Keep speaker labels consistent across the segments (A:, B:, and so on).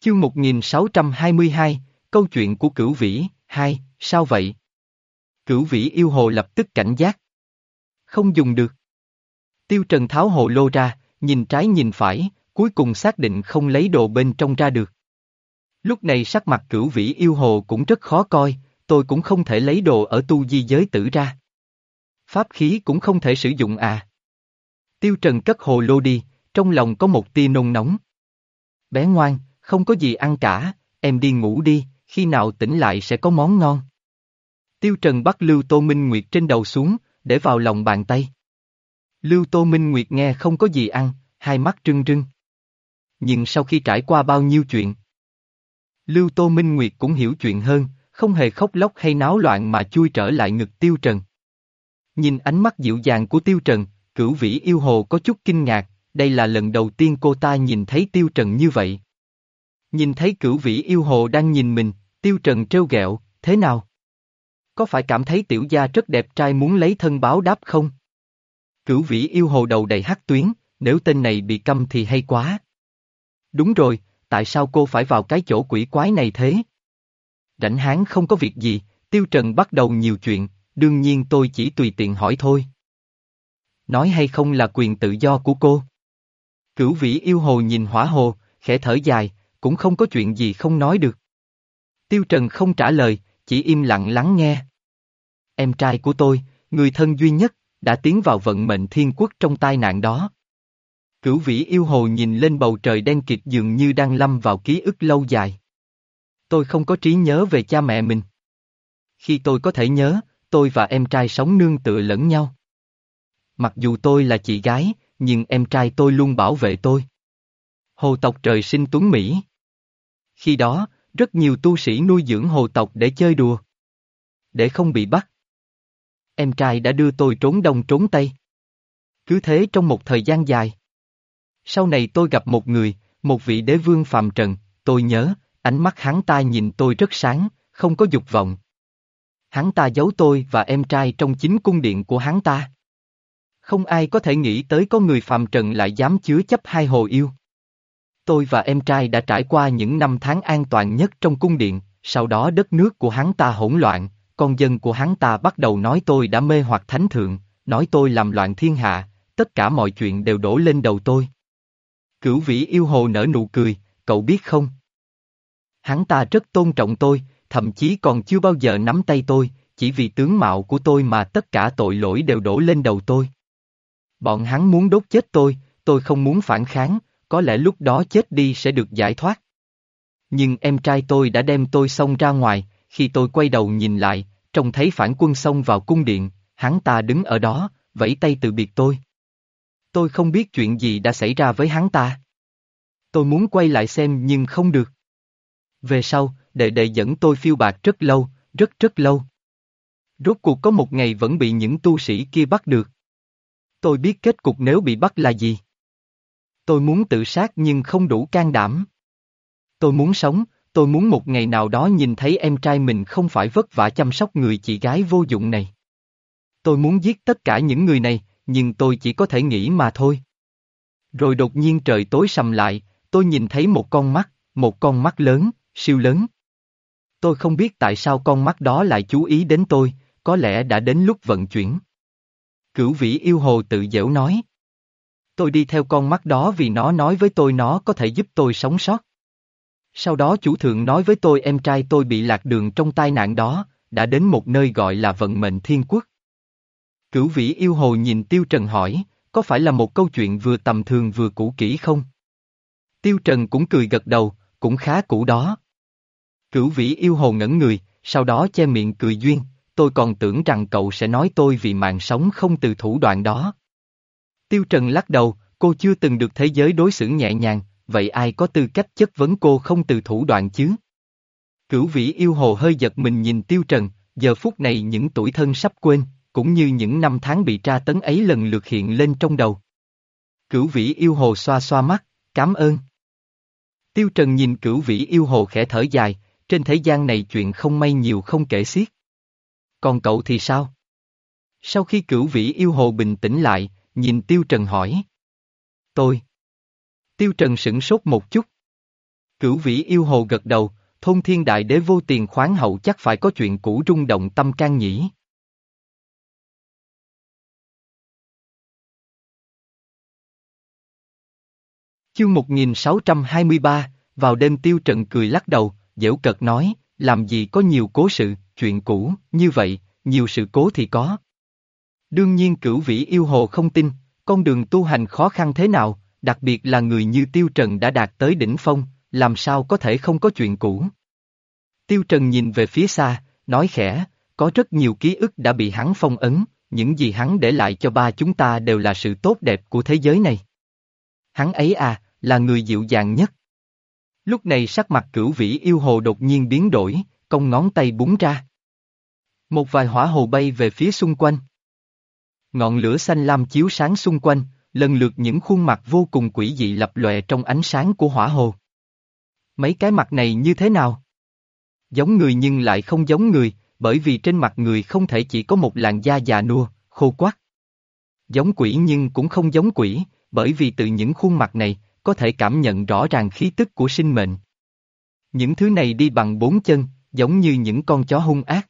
A: Chương 1622, câu chuyện của cửu vĩ, hai, sao vậy? Cửu vĩ yêu hồ lập tức cảnh giác. Không dùng được. Tiêu Trần tháo hồ lô ra, nhìn trái nhìn phải, cuối cùng xác định không lấy đồ bên trong ra được. Lúc này sắc mặt cửu vĩ yêu hồ cũng rất khó coi, tôi cũng không thể lấy đồ ở tu di giới tử ra. Pháp khí cũng không thể sử dụng à. Tiêu Trần cất hồ lô đi, trong lòng có một tia nôn nóng. Bé ngoan, không có gì ăn cả, em đi ngủ đi, khi nào tỉnh lại sẽ có món ngon. Tiêu Trần bắt Lưu Tô Minh Nguyệt trên đầu xuống, để vào lòng bàn tay. Lưu Tô Minh Nguyệt nghe không có gì ăn, hai mắt trưng trưng. Nhưng sau khi trải qua bao nhiêu chuyện, Lưu Tô Minh Nguyệt cũng hiểu chuyện hơn, không hề khóc lóc hay náo loạn mà chui trở lại ngực Tiêu Trần. Nhìn ánh mắt dịu dàng của Tiêu Trần, cửu vĩ yêu hồ có chút kinh ngạc, đây là lần đầu tiên cô ta nhìn thấy Tiêu Trần như vậy. Nhìn thấy cửu vĩ yêu hồ đang nhìn mình, Tiêu Trần trêu ghẹo, thế nào? Có phải cảm thấy tiểu gia rất đẹp trai muốn lấy thân báo đáp không? Cửu vĩ yêu hồ đầu đầy hắc tuyến, nếu tên này bị câm thì hay quá. Đúng rồi, tại sao cô phải vào cái chỗ quỷ quái này thế? Rảnh háng không có việc gì, Tiêu Trần bắt đầu nhiều chuyện, đương nhiên tôi chỉ tùy tiện hỏi thôi. Nói hay không là quyền tự do của cô. Cửu vĩ yêu hồ nhìn hỏa hồ, khẽ thở dài, cũng không có chuyện gì không nói được. Tiêu Trần không trả lời, chỉ im lặng lắng nghe. Em trai của tôi, người thân duy nhất, đã tiến vào vận mệnh thiên quốc trong tai nạn đó. Cửu vĩ yêu hồ nhìn lên bầu trời đen kịt dường như đang lâm vào ký ức lâu dài. Tôi không có trí nhớ về cha mẹ mình. Khi tôi có thể nhớ, tôi và em trai sống nương tựa lẫn nhau. Mặc dù tôi là chị gái, nhưng em trai tôi luôn bảo vệ tôi. Hồ tộc trời sinh tuấn Mỹ. Khi đó, rất nhiều tu sĩ nuôi dưỡng hồ tộc để chơi đùa. Để không bị bắt. Em trai đã đưa tôi trốn đông trốn tây. Cứ thế trong một thời gian dài. Sau này tôi gặp một người, một vị đế vương phàm trần, tôi nhớ, ánh mắt hắn ta nhìn tôi rất sáng, không có dục vọng. Hắn ta giấu tôi và em trai trong chính cung điện của hắn ta. Không ai có thể nghĩ tới có người phàm trần lại dám chứa chấp hai hồ yêu. Tôi và em trai đã trải qua những năm tháng an toàn nhất trong cung điện, sau đó đất nước của hắn ta hỗn loạn, con dân của hắn ta bắt đầu nói tôi đã mê hoặc thánh thượng, nói tôi làm loạn thiên hạ, tất cả mọi chuyện đều đổ lên đầu tôi. Cửu vĩ yêu hồ nở nụ cười, cậu biết không? Hắn ta rất tôn trọng tôi, thậm chí còn chưa bao giờ nắm tay tôi, chỉ vì tướng mạo của tôi mà tất cả tội lỗi đều đổ lên đầu tôi. Bọn hắn muốn đốt chết tôi, tôi không muốn phản kháng, có lẽ lúc đó chết đi sẽ được giải thoát. Nhưng em trai tôi đã đem tôi xông ra ngoài, khi tôi quay đầu nhìn lại, trông thấy phản quân xông vào cung điện, hắn ta đứng ở đó, vẫy tay từ biệt tôi. Tôi không biết chuyện gì đã xảy ra với hắn ta. Tôi muốn quay lại xem nhưng không được. Về sau, đệ đệ dẫn tôi phiêu bạc rất lâu, rất rất lâu. Rốt cuộc có một ngày vẫn bị những tu sĩ kia bắt được. Tôi biết kết cục nếu bị bắt là gì. Tôi muốn tự sát nhưng không đủ can đảm. Tôi muốn sống, tôi muốn một ngày nào đó nhìn thấy em trai mình không phải vất vả chăm sóc người chị gái vô dụng này. Tôi muốn giết tất cả những người này, nhưng tôi chỉ có thể nghĩ mà thôi. Rồi đột nhiên trời tối sầm lại, tôi nhìn thấy một con mắt, một con mắt lớn, siêu lớn. Tôi không biết tại sao con mắt đó lại chú ý đến tôi, có lẽ đã đến lúc vận chuyển. Cửu vĩ yêu hồ tự dễu nói. Tôi đi theo con mắt đó vì nó nói với tôi nó có thể giúp tôi sống sót. Sau đó chủ thượng nói với tôi em trai tôi bị lạc đường trong tai nạn đó, đã đến một nơi gọi là vận mệnh thiên quốc. Cửu vĩ yêu hồ nhìn Tiêu Trần hỏi, có phải là một câu chuyện vừa tầm thường vừa cũ kỹ không? Tiêu Trần cũng cười gật đầu, cũng khá cũ đó. Cửu vĩ yêu hồ ngẩn người, sau đó che miệng cười duyên, tôi còn tưởng rằng cậu sẽ nói tôi vì mạng sống không từ thủ đoạn đó. Tiêu Trần lắc đầu, cô chưa từng được thế giới đối xử nhẹ nhàng, vậy ai có tư cách chất vấn cô không từ thủ đoạn chứ? Cửu vĩ yêu hồ hơi giật mình nhìn Tiêu Trần, giờ phút này những tuổi thân sắp quên, cũng như những năm tháng bị tra tấn ấy lần lượt hiện lên trong đầu. Cửu vĩ yêu hồ xoa xoa mắt, cảm ơn. Tiêu Trần nhìn cửu vĩ yêu hồ khẽ thở dài, trên thế gian này chuyện không may nhiều không kể xiết. Còn cậu thì sao? Sau khi cửu vĩ yêu hồ bình tĩnh lại, nhìn Tiêu Trần hỏi. Tôi. Tiêu Trần sửng sốt một chút. Cửu vĩ yêu hồ gật đầu, thôn thiên đại đế vô tiền khoáng hậu chắc phải có chuyện cũ rung động tâm can nhỉ. Chương 1623, vào đêm tiêu trần cười lắc đầu, dễu cợt nói, làm gì có nhiều cố sự, chuyện cũ, như vậy, nhiều sự cố thì có. Đương nhiên cửu vĩ yêu hồ không tin, con đường tu hành khó khăn thế nào, đặc biệt là người như Tiêu Trần đã đạt tới đỉnh phong, làm sao có thể không có chuyện cũ. Tiêu Trần nhìn về phía xa, nói khẽ, có rất nhiều ký ức đã bị hắn phong ấn, những gì hắn để lại cho ba chúng ta đều là sự tốt đẹp của thế giới này. Hắn ấy à, là người dịu dàng nhất. Lúc này sắc mặt cửu vĩ yêu hồ đột nhiên biến đổi, cong ngón tay búng ra. Một vài hỏa hồ bay về phía xung quanh. Ngọn lửa xanh lam chiếu sáng xung quanh, lần lượt những khuôn mặt vô cùng quỷ dị lập lòe trong ánh sáng của hỏa hồ. Mấy cái mặt này như thế nào? Giống người nhưng lại không giống người, bởi vì trên mặt người không thể chỉ có một làn da già nua, khô quắc. Giống quỷ nhưng cũng không giống quỷ, bởi vì từ những khuôn mặt này, có thể cảm nhận rõ ràng khí tức của sinh mệnh. Những thứ này đi bằng bốn chân, giống như những con chó hung ác.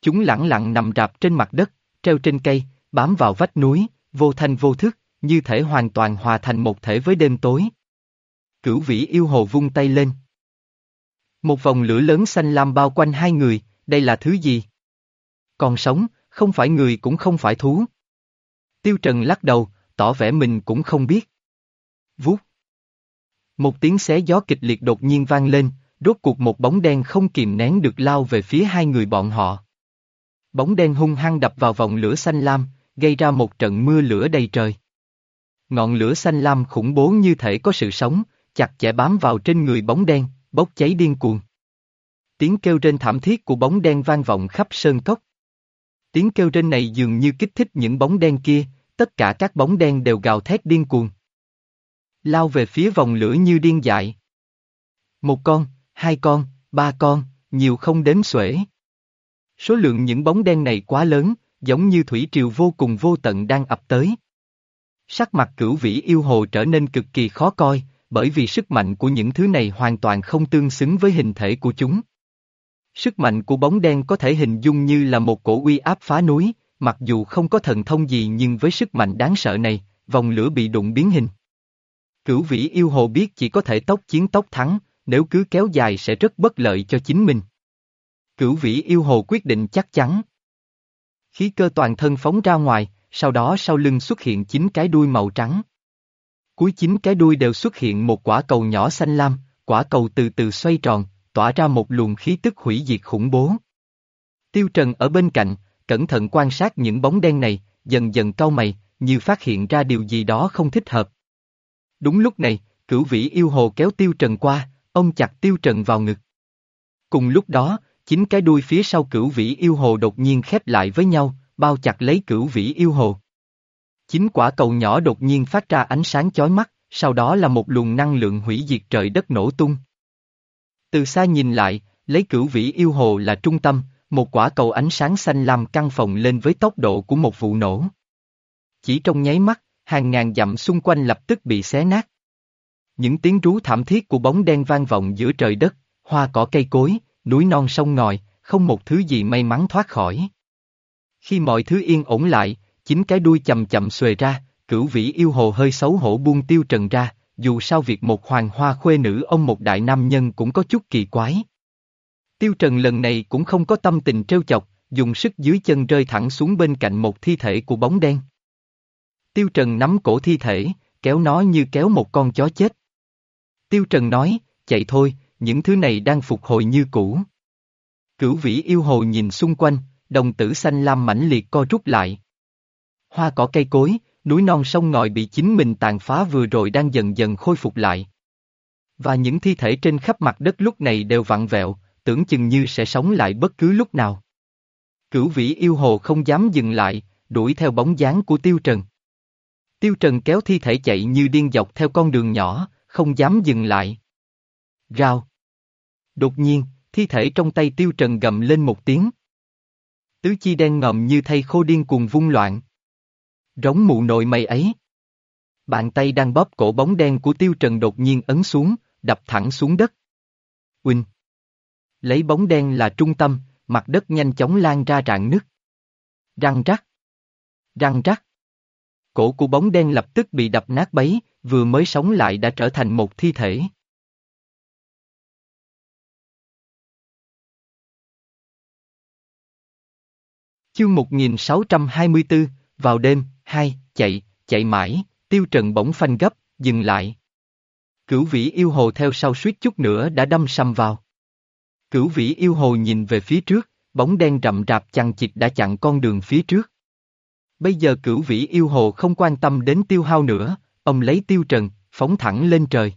A: Chúng lẳng lặng nằm rạp trên mặt đất, treo trên cây, bám vào vách núi, vô thanh vô thức, như thể hoàn toàn hòa thành một thể với đêm tối. Cửu vĩ yêu hồ vung tay lên. Một vòng lửa lớn xanh lam bao quanh hai người, đây là thứ gì? Còn sống, không phải người cũng không phải thú. Tiêu Trần lắc đầu, tỏ vẻ mình cũng không biết. Vút. Một tiếng xé gió kịch liệt đột nhiên vang lên, rốt cuộc một bóng đen không kìm nén được lao về phía hai người bọn họ. Bóng đen hung hăng đập vào vòng lửa xanh lam, gây ra một trận mưa lửa đầy trời. Ngọn lửa xanh lam khủng bố như thể có sự sống, chặt chẽ bám vào trên người bóng đen, bốc cháy điên cuồng. Tiếng kêu trên thảm thiết của bóng đen vang vọng khắp sơn cốc. Tiếng kêu trên này dường như kích thích những bóng đen kia, tất cả các bóng đen đều gào thét điên cuồng. Lao về phía vòng lửa như điên dại. Một con, hai con, ba con, nhiều không đếm xuể. Số lượng những bóng đen này quá lớn, giống như thủy triều vô cùng vô tận đang ập tới. Sắc mặt cửu vĩ yêu hồ trở nên cực kỳ khó coi, bởi vì sức mạnh của những thứ này hoàn toàn không tương xứng với hình thể của chúng. Sức mạnh của bóng đen có thể hình dung như là một cổ uy áp phá núi, mặc dù không có thần thông gì nhưng với sức mạnh đáng sợ này, vòng lửa bị đụng biến hình. Cửu vĩ yêu hồ biết chỉ có thể tốc chiến tốc thắng, nếu cứ kéo dài sẽ rất bất lợi cho chính mình. Cửu vĩ yêu hồ quyết định chắc chắn. Khí cơ toàn thân phóng ra ngoài, sau đó sau lưng xuất hiện chín cái đuôi màu trắng. Cuối chín cái đuôi đều xuất hiện một quả cầu nhỏ xanh lam, quả cầu từ từ xoay tròn, tỏa ra một luồng khí tức hủy diệt khủng bố. Tiêu Trần ở bên cạnh, cẩn thận quan sát những bóng đen này, dần dần cau mày, như phát hiện ra điều gì đó không thích hợp. Đúng lúc này, cửu vĩ yêu hồ kéo Tiêu Trần qua, ông chặt Tiêu Trần vào ngực. Cùng lúc đó, chính cái đuôi phía sau cửu vĩ yêu hồ đột nhiên khép lại với nhau, bao chặt lấy cửu vĩ yêu hồ. Chính quả cầu nhỏ đột nhiên phát ra ánh sáng chói mắt, sau đó là một luồng năng lượng hủy diệt trời đất nổ tung. Từ xa nhìn lại, lấy cửu vĩ yêu hồ là trung tâm, một quả cầu ánh sáng xanh lam căng phồng lên với tốc độ của một vụ nổ. Chỉ trong nháy mắt, hàng ngàn dặm xung quanh lập tức bị xé nát. Những tiếng rú thảm thiết của bóng đen vang vọng giữa trời đất, hoa cỏ cây cối, núi non sông ngòi, không một thứ gì may mắn thoát khỏi. Khi mọi thứ yên ổn lại, chính cái đuôi chậm chậm xuề ra, cửu vĩ yêu hồ hơi xấu hổ buông tiêu trần ra, dù sao việc một hoàng hoa khuê nữ ông một đại nam nhân cũng có chút kỳ quái. Tiêu trần lần này cũng không có tâm tình trêu chọc, dùng sức dưới chân rơi thẳng xuống bên cạnh một thi thể của bóng đen. Tiêu trần nắm cổ thi thể, kéo nó như kéo một con chó chết. Tiêu trần nói, chạy thôi, những thứ này đang phục hồi như cũ. Cửu vĩ yêu hồ nhìn xung quanh, đồng tử xanh lam mãnh liệt co rút lại. Hoa cỏ cây cối, núi non sông ngòi bị chính mình tàn phá vừa rồi đang dần dần khôi phục lại. Và những thi thể trên khắp mặt đất lúc này đều vặn vẹo, tưởng chừng như sẽ sống lại bất cứ lúc nào. Cửu vĩ yêu hồ không dám dừng lại, đuổi theo bóng dáng của Tiêu Trần. Tiêu Trần kéo thi thể chạy như điên dọc theo con đường nhỏ, không dám dừng lại. Rao. Đột nhiên, thi thể trong tay Tiêu Trần gầm lên một tiếng. Tứ chi đen ngòm như thay khô điên cuồng vung loạn. Rống mụ nội mày ấy. Bàn tay đang bóp cổ bóng đen của Tiêu Trần đột nhiên ấn xuống, đập thẳng xuống đất. Quỳnh. Lấy bóng đen là trung tâm, mặt đất nhanh chóng lan ra rạn nứt. Răng rắc. Răng rắc. Cổ của bóng đen lập tức bị đập nát bấy, vừa mới sống lại đã trở thành một thi thể. Chương 1624, vào đêm, hai, chạy, chạy mãi, tiêu trần bỗng phanh gấp, dừng lại. Cửu vĩ yêu hồ theo sau suýt chút nữa đã đâm sầm vào. Cửu vĩ yêu hồ nhìn về phía trước, bóng đen rậm rạp chằng chịt đã chặn con đường phía trước. Bây giờ cửu vĩ yêu hồ không quan tâm đến tiêu hao nữa, ông lấy tiêu trần, phóng thẳng lên trời.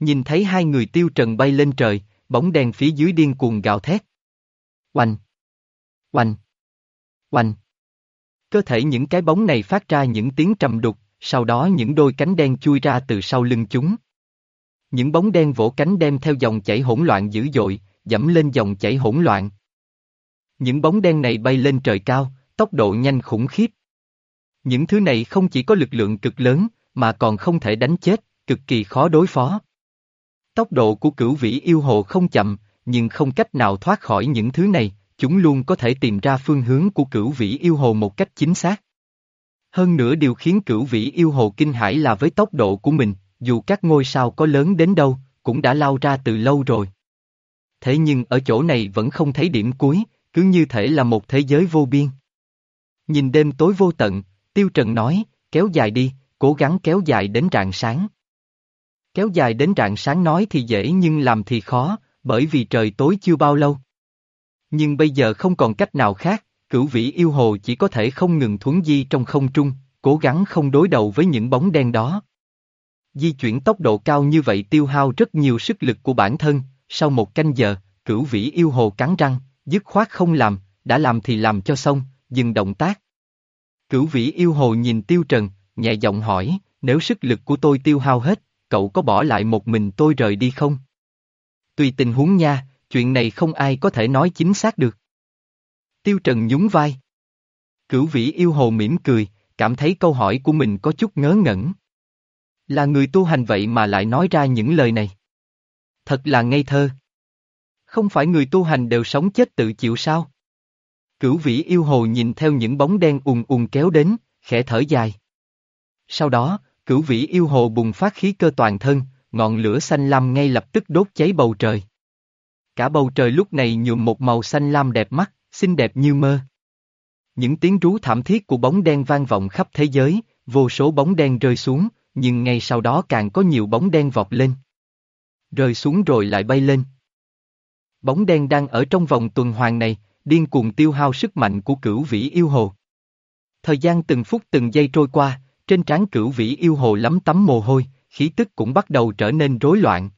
A: Nhìn thấy hai người tiêu trần bay lên trời, bóng đen phía dưới điên cuồng gào thét. Oanh! Oanh! Oanh! Cơ thể những cái bóng này phát ra những tiếng trầm đục, sau đó những đôi cánh đen chui ra từ sau lưng chúng. Những bóng đen vỗ cánh đem theo dòng chảy hỗn loạn dữ dội, dẫm lên dòng chảy hỗn loạn. Những bóng đen này bay lên trời cao, tốc độ nhanh khủng khiếp. Những thứ này không chỉ có lực lượng cực lớn, mà còn không thể đánh chết, cực kỳ khó đối phó. Tốc độ của cửu vĩ yêu hồ không chậm, nhưng không cách nào thoát khỏi những thứ này, chúng luôn có thể tìm ra phương hướng của cửu vĩ yêu hồ một cách chính xác. Hơn nữa điều khiến cửu vĩ yêu hồ kinh hãi là với tốc độ của mình, dù các ngôi sao có lớn đến đâu, cũng đã lao ra từ lâu rồi. Thế nhưng ở chỗ này vẫn không thấy điểm cuối, cứ như thể là một thế giới vô biên. Nhìn đêm tối vô tận, Tiêu Trần nói, kéo dài đi, cố gắng kéo dài đến rạng sáng. Kéo dài đến rạng sáng nói thì dễ nhưng làm thì khó, bởi vì trời tối chưa bao lâu. Nhưng bây giờ không còn cách nào khác, cửu vĩ yêu hồ chỉ có thể không ngừng thuấn di trong không trung, cố gắng không đối đầu với những bóng đen đó. Di chuyển tốc độ cao như vậy tiêu hao rất nhiều sức lực của bản thân, sau một canh giờ, cửu vĩ yêu hồ cắn răng, dứt khoát không làm, đã làm thì làm cho xong, dừng động tác. Cửu vĩ yêu hồ nhìn tiêu trần, nhẹ giọng hỏi, nếu sức lực của tôi tiêu hao hết, cậu có bỏ lại một mình tôi rời đi không? Tùy tình huống nha, chuyện này không ai có thể nói chính xác được. Tiêu Trần nhún vai. Cửu vĩ yêu hồ mỉm cười, cảm thấy câu hỏi của mình có chút ngớ ngẩn. Là người tu hành vậy mà lại nói ra những lời này. Thật là ngây thơ. Không phải người tu hành đều sống chết tự chịu sao? Cửu vĩ yêu hồ nhìn theo những bóng đen ùn ùn kéo đến, khẽ thở dài. Sau đó, cửu vĩ yêu hồ bùng phát khí cơ toàn thân, ngọn lửa xanh lam ngay lập tức đốt cháy bầu trời. Cả bầu trời lúc này nhuộm một màu xanh lam đẹp mắt, xinh đẹp như mơ. Những tiếng rú thảm thiết của bóng đen vang vọng khắp thế giới, vô số bóng đen rơi xuống, nhưng ngay sau đó càng có nhiều bóng đen vọt lên. Rơi xuống rồi lại bay lên. Bóng đen đang ở trong vòng tuần hoàn này, điên cuồng tiêu hao sức mạnh của cửu vĩ yêu hồ. Thời gian từng phút từng giây trôi qua, trên trán cửu vĩ yêu hồ lắm tắm mồ hôi, khí tức cũng bắt đầu trở nên rối loạn.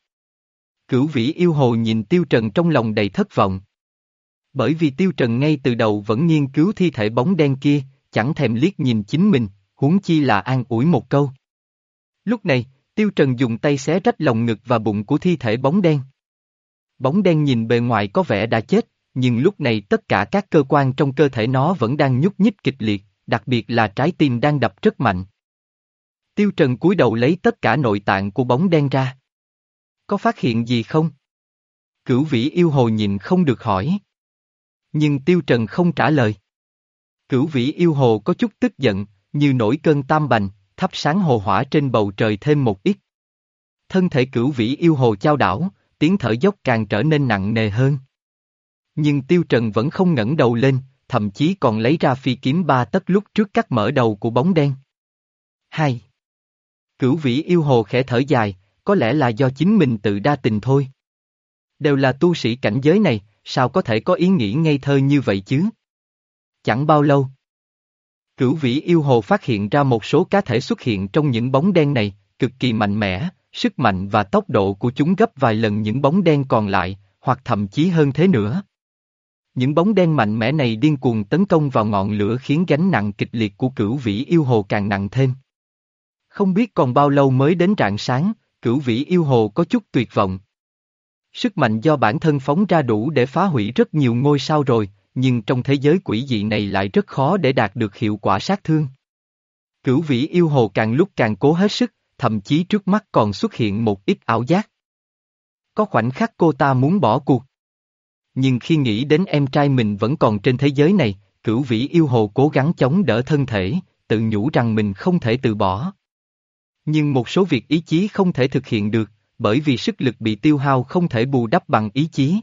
A: Cửu vĩ yêu hồ nhìn tiêu trần trong lòng đầy thất vọng. Bởi vì tiêu trần ngay từ đầu vẫn nghiên cứu thi thể bóng đen kia, chẳng thèm liếc nhìn chính mình, huống chi là an ủi một câu. Lúc này, tiêu trần dùng tay xé rách lòng ngực và bụng của thi thể bóng đen. Bóng đen nhìn bề ngoài có vẻ đã chết, nhưng lúc này tất cả các cơ quan trong cơ thể nó vẫn đang nhúc nhích kịch liệt, đặc biệt là trái tim đang đập rất mạnh. Tiêu Trần cúi đầu lấy tất cả nội tạng của bóng đen ra. Có phát hiện gì không? Cửu vĩ yêu hồ nhìn không được hỏi. Nhưng Tiêu Trần không trả lời. Cửu vĩ yêu hồ có chút tức giận, như nổi cơn tam bành, thắp sáng hồ hỏa trên bầu trời thêm một ít. Thân thể cửu vĩ yêu hồ trao đảo, tiếng thở dốc càng trở nên nặng nề hơn. Nhưng Tiêu Trần vẫn không ngẩng đầu lên, thậm chí còn lấy ra phi kiếm ba tấc lúc trước cắt mở đầu của bóng đen. 2. Cửu vĩ yêu hồ khẽ thở dài, có lẽ là do chính mình tự đa tình thôi. Đều là tu sĩ cảnh giới này, sao có thể có ý nghĩ ngây thơ như vậy chứ? Chẳng bao lâu. Cửu vĩ yêu hồ phát hiện ra một số cá thể xuất hiện trong những bóng đen này, cực kỳ mạnh mẽ, sức mạnh và tốc độ của chúng gấp vài lần những bóng đen còn lại, hoặc thậm chí hơn thế nữa. Những bóng đen mạnh mẽ này điên cuồng tấn công vào ngọn lửa khiến gánh nặng kịch liệt của cửu vĩ yêu hồ càng nặng thêm. Không biết còn bao lâu mới đến rạng sáng, cửu vĩ yêu hồ có chút tuyệt vọng. Sức mạnh do bản thân phóng ra đủ để phá hủy rất nhiều ngôi sao rồi, nhưng trong thế giới quỷ dị này lại rất khó để đạt được hiệu quả sát thương. Cửu vĩ yêu hồ càng lúc càng cố hết sức, thậm chí trước mắt còn xuất hiện một ít ảo giác. có khoảnh khắc cô ta muốn bỏ cuộc. Nhưng khi nghĩ đến em trai mình vẫn còn trên thế giới này, cửu vĩ yêu hồ cố gắng chống đỡ thân thể, tự nhủ rằng mình không thể từ bỏ. Nhưng một số việc ý chí không thể thực hiện được, bởi vì sức lực bị tiêu hao không thể bù đắp bằng ý chí.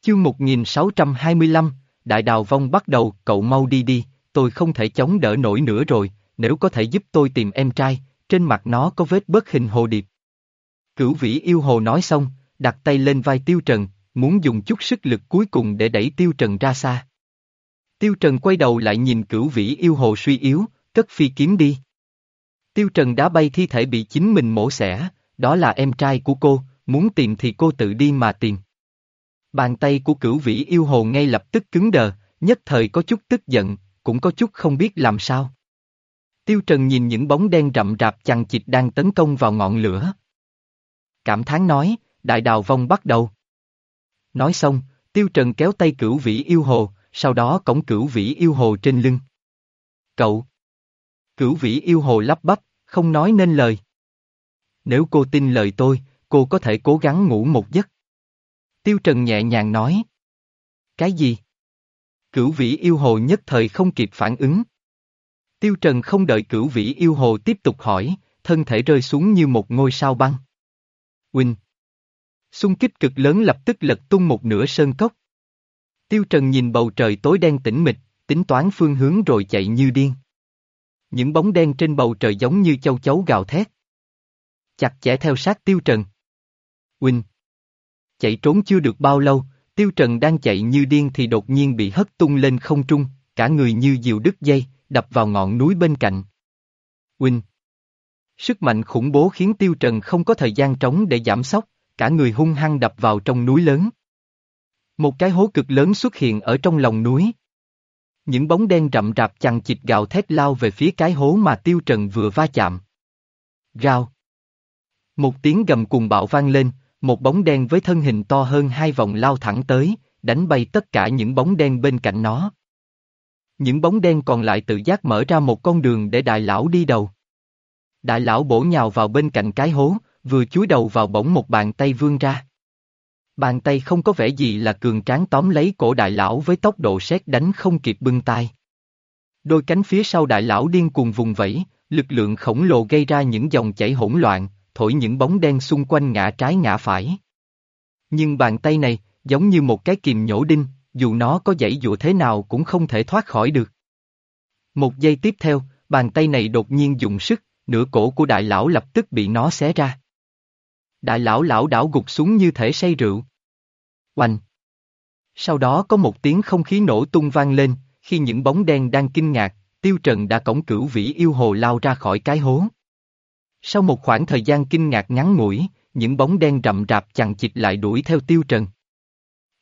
A: Chương 1625, Đại Đào Vong bắt đầu, cậu mau đi đi, tôi không thể chống đỡ nổi nữa rồi, nếu có thể giúp tôi tìm em trai, trên mặt nó có vết bớt hình hồ điệp. Cửu vĩ yêu hồ nói xong, đặt tay lên vai Tiêu Trần, muốn dùng chút sức lực cuối cùng để đẩy Tiêu Trần ra xa. Tiêu Trần quay đầu lại nhìn cửu vĩ yêu hồ suy yếu, cất phi kiếm đi. Tiêu Trần đá bay thi thể bị chính mình mổ xẻ, đó là em trai của cô, muốn tìm thì cô tự đi mà tìm. Bàn tay của cửu vĩ yêu hồ ngay lập tức cứng đờ, nhất thời có chút tức giận, cũng có chút không biết làm sao. Tiêu Trần nhìn những bóng đen rậm rạp chằng chịt đang tấn công vào ngọn lửa. Cảm thán nói, đại đào vong bắt đầu. Nói xong, Tiêu Trần kéo tay cửu vĩ yêu hồ, sau đó cổng cửu vĩ yêu hồ trên lưng. Cậu! Cửu vĩ yêu hồ lắp bắp, không nói nên lời. Nếu cô tin lời tôi, cô có thể cố gắng ngủ một giấc. Tiêu Trần nhẹ nhàng nói. Cái gì? Cửu vĩ yêu hồ nhất thời không kịp phản ứng. Tiêu Trần không đợi cửu vĩ yêu hồ tiếp tục hỏi, thân thể rơi xuống như một ngôi sao băng. Quỳnh. Xung kích cực lớn lập tức lật tung một nửa sơn cốc. Tiêu Trần nhìn bầu trời tối đen tĩnh mịch, tính toán phương hướng rồi chạy như điên. Những bóng đen trên bầu trời giống như châu chấu gào thét. Chặt chẽ theo sát Tiêu Trần. Quỳnh. Chạy trốn chưa được bao lâu, Tiêu Trần đang chạy như điên thì đột nhiên bị hất tung lên không trung, cả người như diều đứt dây, đập vào ngọn núi bên cạnh. Quỳnh. Sức mạnh khủng bố khiến Tiêu Trần không có thời gian trống để giảm sóc, cả người hung hăng đập vào trong núi lớn. Một cái hố cực lớn xuất hiện ở trong lòng núi. Những bóng đen rậm rạp chằng chịt gào thét lao về phía cái hố mà Tiêu Trần vừa va chạm. Rao. Một tiếng gầm cùng bạo vang lên, một bóng đen với thân hình to hơn hai vòng lao thẳng tới, đánh bay tất cả những bóng đen bên cạnh nó. Những bóng đen còn lại tự giác mở ra một con đường để đại lão đi đầu. Đại lão bổ nhào vào bên cạnh cái hố, vừa chúi đầu vào bỗng một bàn tay vươn ra. Bàn tay không có vẻ gì là cường tráng tóm lấy cổ đại lão với tốc độ sét đánh không kịp bưng tay. Đôi cánh phía sau đại lão điên cuồng vùng vẫy, lực lượng khổng lồ gây ra những dòng chảy hỗn loạn, thổi những bóng đen xung quanh ngã trái ngã phải. Nhưng bàn tay này, giống như một cái kìm nhổ đinh, dù nó có dãy dụa thế nào cũng không thể thoát khỏi được. Một giây tiếp theo, bàn tay này đột nhiên dùng sức, nửa cổ của đại lão lập tức bị nó xé ra. Đại lão lão đảo gục xuống như thể say rượu. Oanh! Sau đó có một tiếng không khí nổ tung vang lên, khi những bóng đen đang kinh ngạc, Tiêu Trần đã cổng cửu vĩ yêu hồ lao ra khỏi cái hố. Sau một khoảng thời gian kinh ngạc ngắn ngủi, những bóng đen rậm rạp chằng chịt lại đuổi theo Tiêu Trần.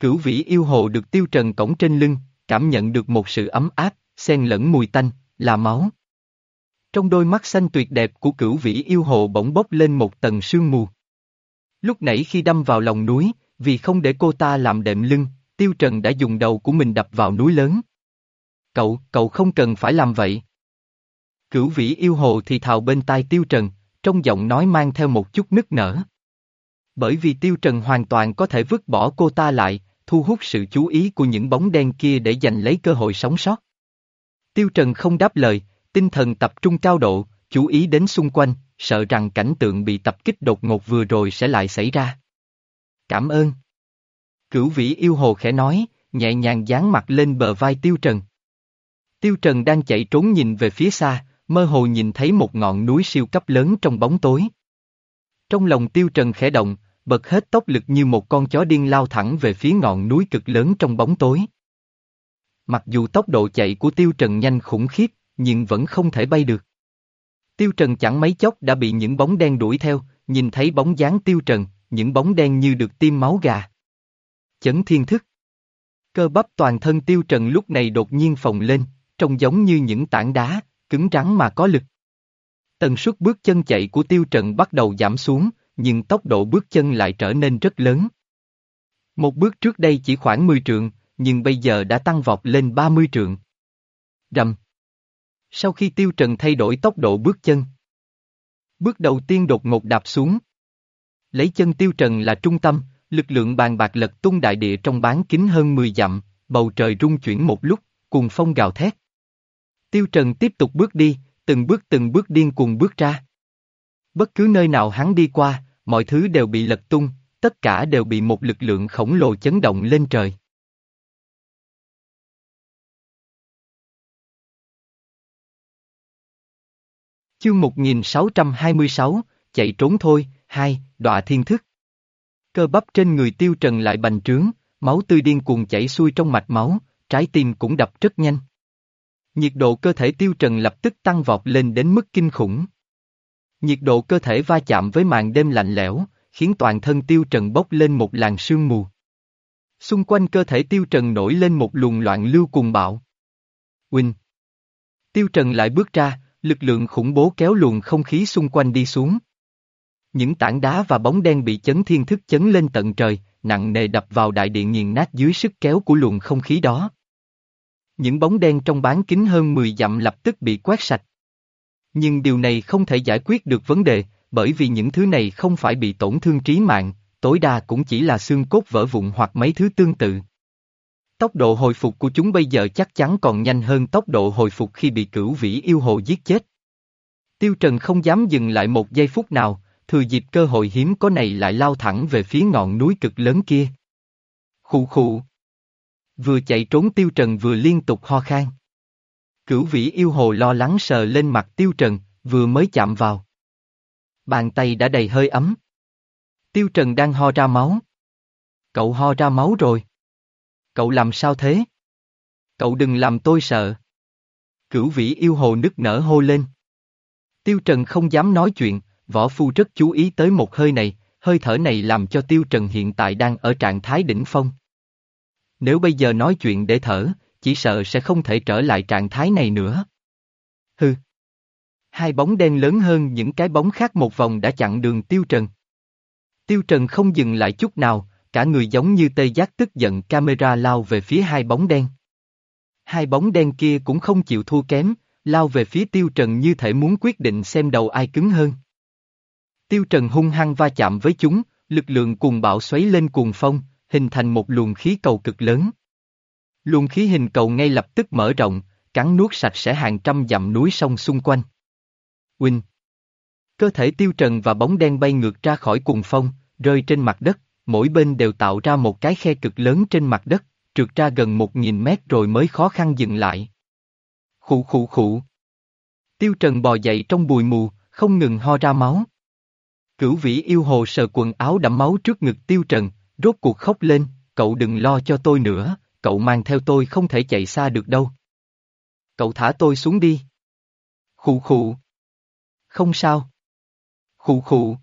A: Cửu vĩ yêu hồ được Tiêu Trần cổng trên lưng, cảm nhận được một sự ấm áp, xen lẫn mùi tanh, là máu. Trong đôi mắt xanh tuyệt đẹp của cửu vĩ yêu hồ bỗng bốc lên một tầng sương mù. Lúc nãy khi đâm vào lòng núi, vì không để cô ta làm đệm lưng, Tiêu Trần đã dùng đầu của mình đập vào núi lớn. Cậu, cậu không cần phải làm vậy. Cửu vĩ yêu hồ thì thào bên tai Tiêu Trần, trong giọng nói mang theo một chút nức nở. Bởi vì Tiêu Trần hoàn toàn có thể vứt bỏ cô ta lại, thu hút sự chú ý của những bóng đen kia để giành lấy cơ hội sống sót. Tiêu Trần không đáp lời, tinh thần tập trung cao độ, chú ý đến xung quanh, sợ rằng cảnh tượng bị tập kích đột ngột vừa rồi sẽ lại xảy ra. Cảm ơn. Cửu vĩ yêu hồ khẽ nói, nhẹ nhàng dán mặt lên bờ vai Tiêu Trần. Tiêu Trần đang chạy trốn nhìn về phía xa, mơ hồ nhìn thấy một ngọn núi siêu cấp lớn trong bóng tối. Trong lòng Tiêu Trần khẽ động, bật hết tốc lực như một con chó điên lao thẳng về phía ngọn núi cực lớn trong bóng tối. Mặc dù tốc độ chạy của Tiêu Trần nhanh khủng khiếp, nhưng vẫn không thể bay được. Tiêu Trần chẳng mấy chốc đã bị những bóng đen đuổi theo, nhìn thấy bóng dáng Tiêu Trần, những bóng đen như được tiêm máu gà. Chấn thiên thức. Cơ bắp toàn thân Tiêu Trần lúc này đột nhiên phồng lên, trông giống như những tảng đá, cứng rắn mà có lực. Tần suất bước chân chạy của Tiêu Trần bắt đầu giảm xuống, nhưng tốc độ bước chân lại trở nên rất lớn. Một bước trước đây chỉ khoảng 10 trượng, nhưng bây giờ đã tăng vọt lên 30 trượng. Rầm. Sau khi Tiêu Trần thay đổi tốc độ bước chân. Bước đầu tiên đột ngột đạp xuống. Lấy chân Tiêu Trần là trung tâm, lực lượng bàn bạc lật tung đại địa trong bán kính hơn 10 dặm, bầu trời rung chuyển một lúc, cùng phong gào thét. Tiêu Trần tiếp tục bước đi, từng bước từng bước điên cuồng bước ra. Bất cứ nơi nào hắn đi qua, mọi thứ đều bị lật tung, tất cả đều bị một lực lượng khổng lồ chấn động lên trời. Chương 1626, chạy trốn thôi, hai, đọa thiên thức. Cơ bắp trên người tiêu trần lại bành trướng, máu tươi điên cuồng chảy xuôi trong mạch máu, trái tim cũng đập rất nhanh. Nhiệt độ cơ thể tiêu trần lập tức tăng vọt lên đến mức kinh khủng. Nhiệt độ cơ thể va chạm với màn đêm lạnh lẽo, khiến toàn thân tiêu trần bốc lên một làn sương mù. Xung quanh cơ thể tiêu trần nổi lên một luồng loạn lưu cùng bạo. Quỳnh. Tiêu trần lại bước ra, lực lượng khủng bố kéo luồng không khí xung quanh đi xuống. Những tảng đá và bóng đen bị chấn thiên thức chấn lên tận trời, nặng nề đập vào đại điện nghiền nát dưới sức kéo của luồng không khí đó. Những bóng đen trong bán kính hơn 10 dặm lập tức bị quét sạch. Nhưng điều này không thể giải quyết được vấn đề, bởi vì những thứ này không phải bị tổn thương trí mạng, tối đa cũng chỉ là xương cốt vỡ vụn hoặc mấy thứ tương tự. Tốc độ hồi phục của chúng bây giờ chắc chắn còn nhanh hơn tốc độ hồi phục khi bị cửu vĩ yêu hồ giết chết. Tiêu Trần không dám dừng lại một giây phút nào, thừa dịp cơ hội hiếm có này lại lao thẳng về phía ngọn núi cực lớn kia. Khụ khụ. Vừa chạy trốn Tiêu Trần vừa liên tục ho khan. Cửu vĩ yêu hồ lo lắng sờ lên mặt Tiêu Trần, vừa mới chạm vào. Bàn tay đã đầy hơi ấm. Tiêu Trần đang ho ra máu. Cậu ho ra máu rồi. Cậu làm sao thế? Cậu đừng làm tôi sợ. Cửu vĩ yêu hồ nức nở hô lên. Tiêu Trần không dám nói chuyện, võ phu rất chú ý tới một hơi này, hơi thở này làm cho Tiêu Trần hiện tại đang ở trạng thái đỉnh phong. Nếu bây giờ nói chuyện để thở, chỉ sợ sẽ không thể trở lại trạng thái này nữa. Hừ. Hai bóng đen lớn hơn những cái bóng khác một vòng đã chặn đường Tiêu Trần. Tiêu Trần không dừng lại chút nào, cả người giống như tê giác tức giận camera lao về phía hai bóng đen. Hai bóng đen kia cũng không chịu thua kém, lao về phía Tiêu Trần như thể muốn quyết định xem đầu ai cứng hơn. Tiêu Trần hung hăng va chạm với chúng, lực lượng cuồng bạo xoáy lên cuồng phong, hình thành một luồng khí cầu cực lớn. Luồng khí hình cầu ngay lập tức mở rộng, cắn nuốt sạch sẽ hàng trăm dặm núi sông xung quanh. Huynh! Cơ thể tiêu trần và bóng đen bay ngược ra khỏi cuồng phong, rơi trên mặt đất, mỗi bên đều tạo ra một cái khe cực lớn trên mặt đất, trượt ra gần một nghìn mét rồi mới khó khăn dừng lại. Khụ khụ khụ. Tiêu trần bò dậy trong bụi mù, không ngừng ho ra máu. Cửu vĩ yêu hồ sờ quần áo đẫm máu trước ngực tiêu trần, rốt cuộc khóc lên, cậu đừng lo cho tôi nữa, cậu mang theo tôi không thể chạy xa được đâu. Cậu thả tôi xuống đi. Khụ khụ. Không sao. Khụ khụ.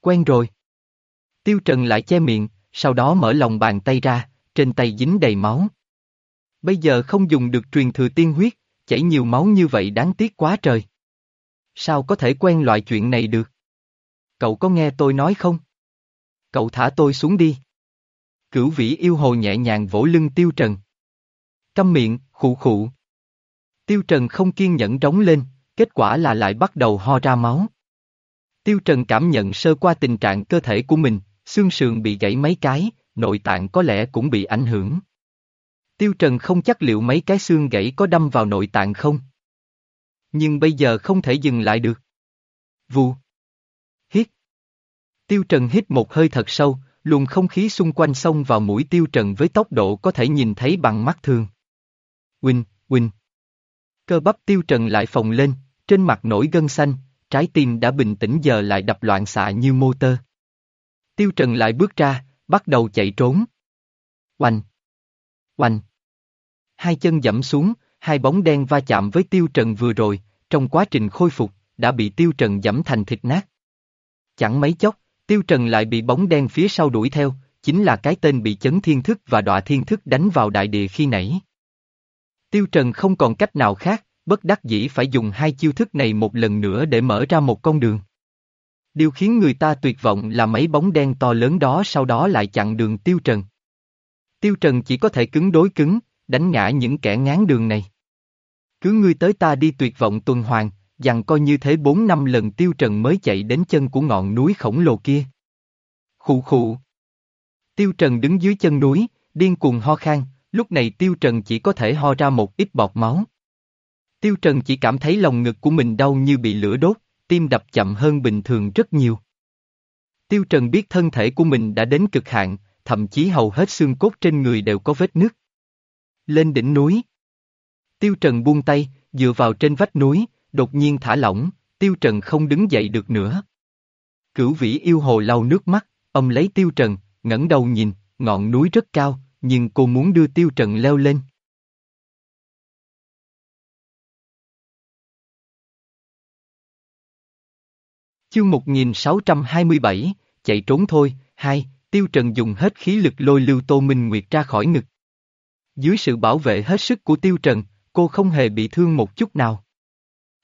A: Quen rồi. Tiêu Trần lại che miệng, sau đó mở lòng bàn tay ra, trên tay dính đầy máu. Bây giờ không dùng được truyền thừa tiên huyết, chảy nhiều máu như vậy đáng tiếc quá trời. Sao có thể quen loại chuyện này được? Cậu có nghe tôi nói không? Cậu thả tôi xuống đi. Cửu vĩ yêu hồ nhẹ nhàng vỗ lưng Tiêu Trần. Câm miệng, khụ khụ. Tiêu Trần không kiên nhẫn trống lên, kết quả là lại bắt đầu ho ra máu. Tiêu Trần cảm nhận sơ qua tình trạng cơ thể của mình, xương sườn bị gãy mấy cái, nội tạng có lẽ cũng bị ảnh hưởng. Tiêu Trần không chắc liệu mấy cái xương gãy có đâm vào nội tạng không. Nhưng bây giờ không thể dừng lại được. Vù. Tiêu Trần hít một hơi thật sâu, luồng không khí xung quanh xông vào mũi Tiêu Trần với tốc độ có thể nhìn thấy bằng mắt thường. Quỳnh, Quỳnh. Cơ bắp Tiêu Trần lại phồng lên, trên mặt nổi gân xanh, trái tim đã bình tĩnh giờ lại đập loạn xạ như motor. Tiêu Trần lại bước ra, bắt đầu chạy trốn. Oanh! Oanh! Hai chân dẫm xuống, hai bóng đen va chạm với Tiêu Trần vừa rồi, trong quá trình khôi phục, đã bị Tiêu Trần dẫm thành thịt nát. Chẳng mấy chốc, Tiêu Trần lại bị bóng đen phía sau đuổi theo, chính là cái tên bị chấn thiên thức và đọa thiên thức đánh vào đại địa khi nãy. Tiêu Trần không còn cách nào khác, bất đắc dĩ phải dùng hai chiêu thức này một lần nữa để mở ra một con đường. Điều khiến người ta tuyệt vọng là mấy bóng đen to lớn đó sau đó lại chặn đường Tiêu Trần. Tiêu Trần chỉ có thể cứng đối cứng, đánh ngã những kẻ ngán đường này. Cứ ngươi tới ta đi tuyệt vọng tuần hoàn, dằn coi như thế bốn năm lần tiêu trần mới chạy đến chân của ngọn núi khổng lồ kia. Khụ khụ. Tiêu trần đứng dưới chân núi, điên cuồng ho khan, lúc này tiêu trần chỉ có thể ho ra một ít bọt máu. Tiêu trần chỉ cảm thấy lòng ngực của mình đau như bị lửa đốt, tim đập chậm hơn bình thường rất nhiều. Tiêu trần biết thân thể của mình đã đến cực hạn, thậm chí hầu hết xương cốt trên người đều có vết nứt. Lên đỉnh núi. Tiêu trần buông tay, dựa vào trên vách núi, đột nhiên thả lỏng, tiêu trần không đứng dậy được nữa. Cửu vĩ yêu hồ lau nước mắt, ông lấy tiêu trần, ngẩng đầu nhìn, ngọn núi rất cao, nhưng cô muốn đưa tiêu trần leo lên. Chương 1627, chạy trốn thôi, hai, tiêu trần dùng hết khí lực lôi lưu Tô Minh Nguyệt ra khỏi ngực. Dưới sự bảo vệ hết sức của tiêu trần, cô không hề bị thương một chút nào.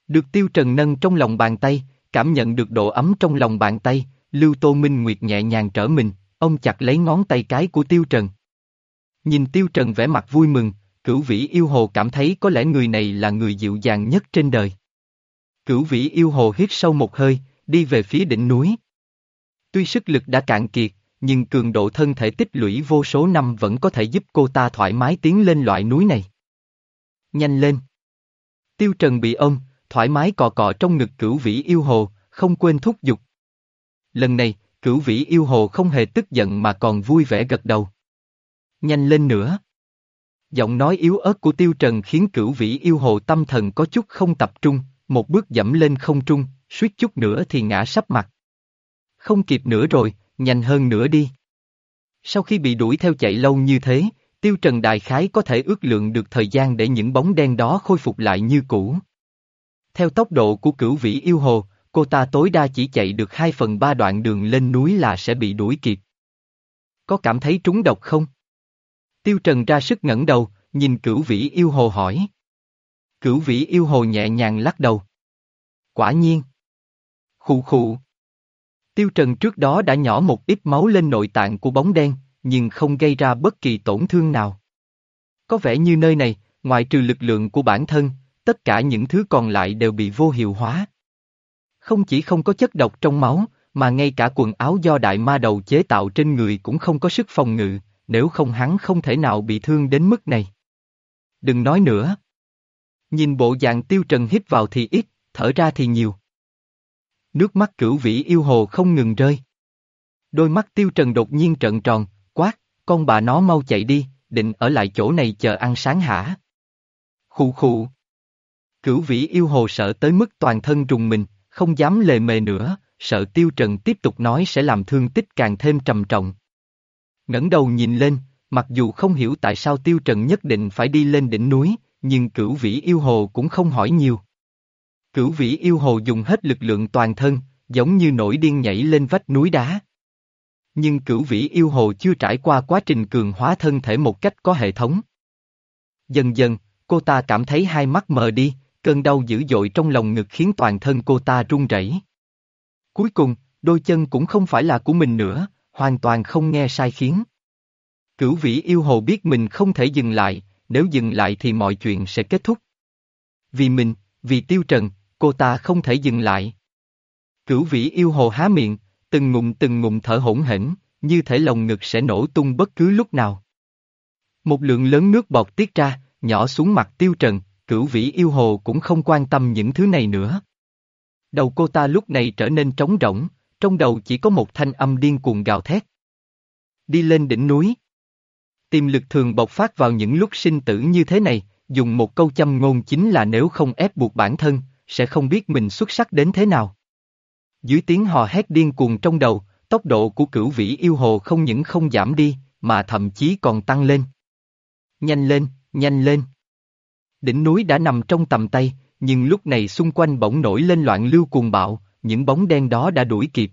A: Được tiêu trần nâng trong lòng bàn tay, cảm nhận được độ ấm trong lòng bàn tay, Lưu Tô Minh Nguyệt nhẹ nhàng trở mình, ông chặt lấy ngón tay cái của tiêu trần. Nhìn tiêu trần vẻ mặt vui mừng, cửu vĩ yêu hồ cảm thấy có lẽ người này là người dịu dàng nhất trên đời. Cửu vĩ yêu hồ hít sâu một hơi, đi về phía đỉnh núi. Tuy sức lực đã cạn kiệt, nhưng cường độ thân thể tích lũy vô số năm vẫn có thể giúp cô ta thoải mái tiến lên loại núi này. Nhanh lên! Tiêu Trần bị ôm, thoải mái cò cò trong ngực cửu vĩ yêu hồ, không quên thúc giục. Lần này, cửu vĩ yêu hồ không hề tức giận mà còn vui vẻ gật đầu. Nhanh lên nữa! Giọng nói yếu ớt của Tiêu Trần khiến cửu vĩ yêu hồ tâm thần có chút không tập trung, một bước dẫm lên không trung, suýt chút nữa thì ngã sắp mặt. Không kịp nữa rồi, nhanh hơn nữa đi. Sau khi bị đuổi theo chạy lâu như thế, Tiêu Trần Đại Khái có thể ước lượng được thời gian để những bóng đen đó khôi phục lại như cũ. Theo tốc độ của cửu vĩ yêu hồ, cô ta tối đa chỉ chạy được 2 phần 3 đoạn đường lên núi là sẽ bị đuổi kịp. Có cảm thấy trúng độc không? Tiêu Trần ra sức ngẩng đầu, nhìn cửu vĩ yêu hồ hỏi. Cửu vĩ yêu hồ nhẹ nhàng lắc đầu. Quả nhiên. Khụ khụ. Tiêu Trần trước đó đã nhỏ một ít máu lên nội tạng của bóng đen, nhưng không gây ra bất kỳ tổn thương nào. Có vẻ như nơi này, ngoại trừ lực lượng của bản thân, tất cả những thứ còn lại đều bị vô hiệu hóa. Không chỉ không có chất độc trong máu, mà ngay cả quần áo do đại ma đầu chế tạo trên người cũng không có sức phòng ngự, nếu không hắn không thể nào bị thương đến mức này. Đừng nói nữa. Nhìn bộ dạng tiêu trần hít vào thì ít, thở ra thì nhiều. Nước mắt cửu vĩ yêu hồ không ngừng rơi. Đôi mắt tiêu trần đột nhiên trợn tròn, quát, con bà nó mau chạy đi, định ở lại chỗ này chờ ăn sáng hả? Khụ khụ. Cửu vĩ yêu hồ sợ tới mức toàn thân rùng mình, không dám lề mề nữa, sợ tiêu trần tiếp tục nói sẽ làm thương tích càng thêm trầm trọng. ngẩng đầu nhìn lên, mặc dù không hiểu tại sao tiêu trần nhất định phải đi lên đỉnh núi, nhưng cửu vĩ yêu hồ cũng không hỏi nhiều. Cửu vĩ yêu hồ dùng hết lực lượng toàn thân, giống như nổi điên nhảy lên vách núi đá. Nhưng cửu vĩ yêu hồ chưa trải qua quá trình cường hóa thân thể một cách có hệ thống. Dần dần, cô ta cảm thấy hai mắt mờ đi, cơn đau dữ dội trong lòng ngực khiến toàn thân cô ta run rẩy. Cuối cùng, đôi chân cũng không phải là của mình nữa, hoàn toàn không nghe sai khiến. Cửu vĩ yêu hồ biết mình không thể dừng lại, nếu dừng lại thì mọi chuyện sẽ kết thúc. Vì mình, vì tiêu trần, cô ta không thể dừng lại. Cửu vĩ yêu hồ há miệng, từng ngụm từng ngụm thở hỗn hển, như thể lồng ngực sẽ nổ tung bất cứ lúc nào. Một lượng lớn nước bọt tiết ra, nhỏ xuống mặt tiêu trần, cửu vĩ yêu hồ cũng không quan tâm những thứ này nữa. Đầu cô ta lúc này trở nên trống rỗng, trong đầu chỉ có một thanh âm điên cuồng gào thét. Đi lên đỉnh núi. Tiềm lực thường bộc phát vào những lúc sinh tử như thế này, dùng một câu châm ngôn chính là nếu không ép buộc bản thân, sẽ không biết mình xuất sắc đến thế nào. Dưới tiếng hò hét điên cuồng trong đầu, tốc độ của cửu vĩ yêu hồ không những không giảm đi, mà thậm chí còn tăng lên. Nhanh lên, nhanh lên. Đỉnh núi đã nằm trong tầm tay, nhưng lúc này xung quanh bỗng nổi lên loạn lưu cuồng bạo, những bóng đen đó đã đuổi kịp.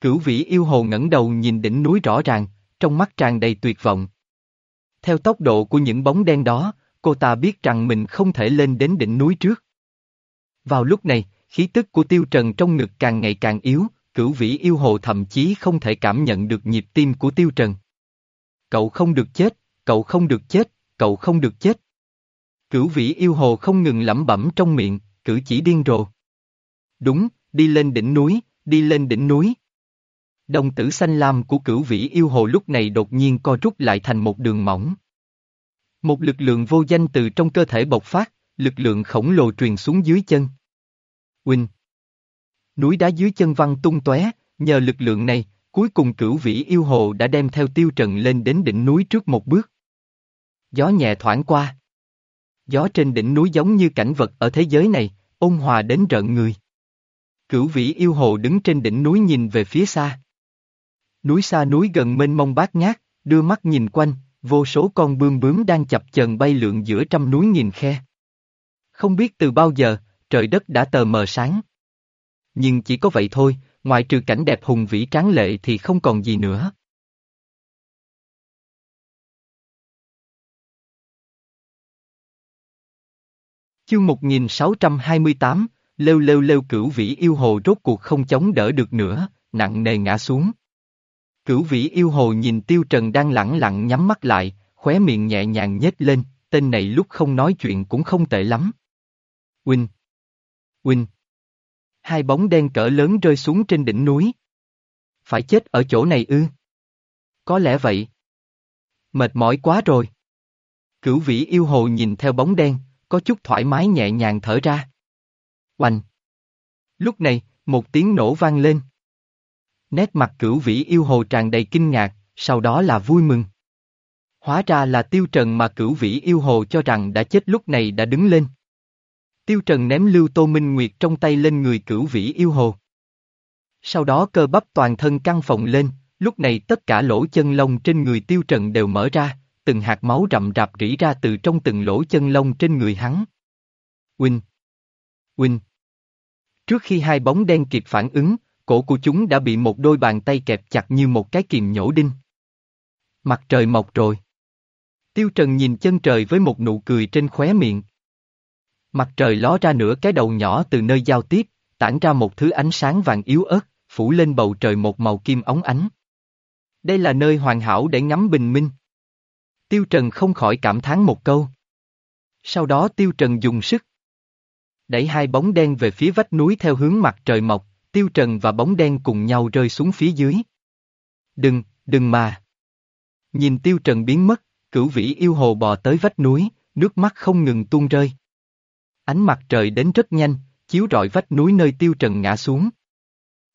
A: Cửu vĩ yêu hồ ngẩng đầu nhìn đỉnh núi rõ ràng, trong mắt tràn đầy tuyệt vọng. Theo tốc độ của những bóng đen đó, cô ta biết rằng mình không thể lên đến đỉnh núi trước. Vào lúc này, khí tức của tiêu trần trong ngực càng ngày càng yếu, cửu vĩ yêu hồ thậm chí không thể cảm nhận được nhịp tim của tiêu trần. Cậu không được chết, cậu không được chết, cậu không được chết. Cửu vĩ yêu hồ không ngừng lẩm bẩm trong miệng, cử chỉ điên rồ. Đúng, đi lên đỉnh núi, đi lên đỉnh núi. Đồng tử xanh lam của cửu vĩ yêu hồ lúc này đột nhiên co rút lại thành một đường mỏng. Một lực lượng vô danh từ trong cơ thể bộc phát, lực lượng khổng lồ truyền xuống dưới chân. Quỳnh. Núi đá dưới chân văng tung tóe, nhờ lực lượng này, cuối cùng cửu vĩ yêu hồ đã đem theo tiêu trần lên đến đỉnh núi trước một bước. Gió nhẹ thoảng qua. Gió trên đỉnh núi giống như cảnh vật ở thế giới này, ôn hòa đến rợn người. Cửu vĩ yêu hồ đứng trên đỉnh núi nhìn về phía xa. Núi xa núi gần mênh mông bát ngát, đưa mắt nhìn quanh, vô số con bươm bướm đang chập chờn bay lượn giữa trăm núi nghìn khe. Không biết từ bao giờ, trời đất đã tờ mờ sáng. Nhưng chỉ có vậy thôi, ngoại trừ cảnh đẹp hùng vĩ tráng lệ thì không còn gì nữa. Chương 1628, lêu lêu lêu cửu vĩ yêu hồ rốt cuộc không chống đỡ được nữa, nặng nề ngã xuống. Cửu vĩ yêu hồ nhìn Tiêu Trần đang lẳng lặng nhắm mắt lại, khóe miệng nhẹ nhàng nhếch lên, tên này lúc không nói chuyện cũng không tệ lắm. Huynh! Huynh! Hai bóng đen cỡ lớn rơi xuống trên đỉnh núi. Phải chết ở chỗ này ư? Có lẽ vậy. Mệt mỏi quá rồi. Cửu vĩ yêu hồ nhìn theo bóng đen, có chút thoải mái nhẹ nhàng thở ra. Oanh! Lúc này, một tiếng nổ vang lên. Nét mặt cửu vĩ yêu hồ tràn đầy kinh ngạc, sau đó là vui mừng. Hóa ra là tiêu trần mà cửu vĩ yêu hồ cho rằng đã chết lúc này đã đứng lên. Tiêu trần ném lưu tô minh nguyệt trong tay lên người cửu vĩ yêu hồ. Sau đó cơ bắp toàn thân căng phồng lên, lúc này tất cả lỗ chân lông trên người tiêu trần đều mở ra, từng hạt máu rậm rạp rỉ ra từ trong từng lỗ chân lông trên người hắn. Huynh! Huynh! Trước khi hai bóng đen kịp phản ứng, cổ của chúng đã bị một đôi bàn tay kẹp chặt như một cái kìm nhổ đinh. Mặt trời mọc rồi. Tiêu Trần nhìn chân trời với một nụ cười trên khóe miệng. Mặt trời ló ra nửa cái đầu nhỏ từ nơi giao tiếp, tản ra một thứ ánh sáng vàng yếu ớt, phủ lên bầu trời một màu kim óng ánh. Đây là nơi hoàn hảo để ngắm bình minh. Tiêu Trần không khỏi cảm thán một câu. Sau đó Tiêu Trần dùng sức. Đẩy hai bóng đen về phía vách núi theo hướng mặt trời mọc, Tiêu Trần và bóng đen cùng nhau rơi xuống phía dưới. Đừng, đừng mà. Nhìn Tiêu Trần biến mất, cửu vĩ yêu hồ bò tới vách núi, nước mắt không ngừng tuôn rơi. Ánh mặt trời đến rất nhanh, chiếu rọi vách núi nơi Tiêu Trần ngã xuống.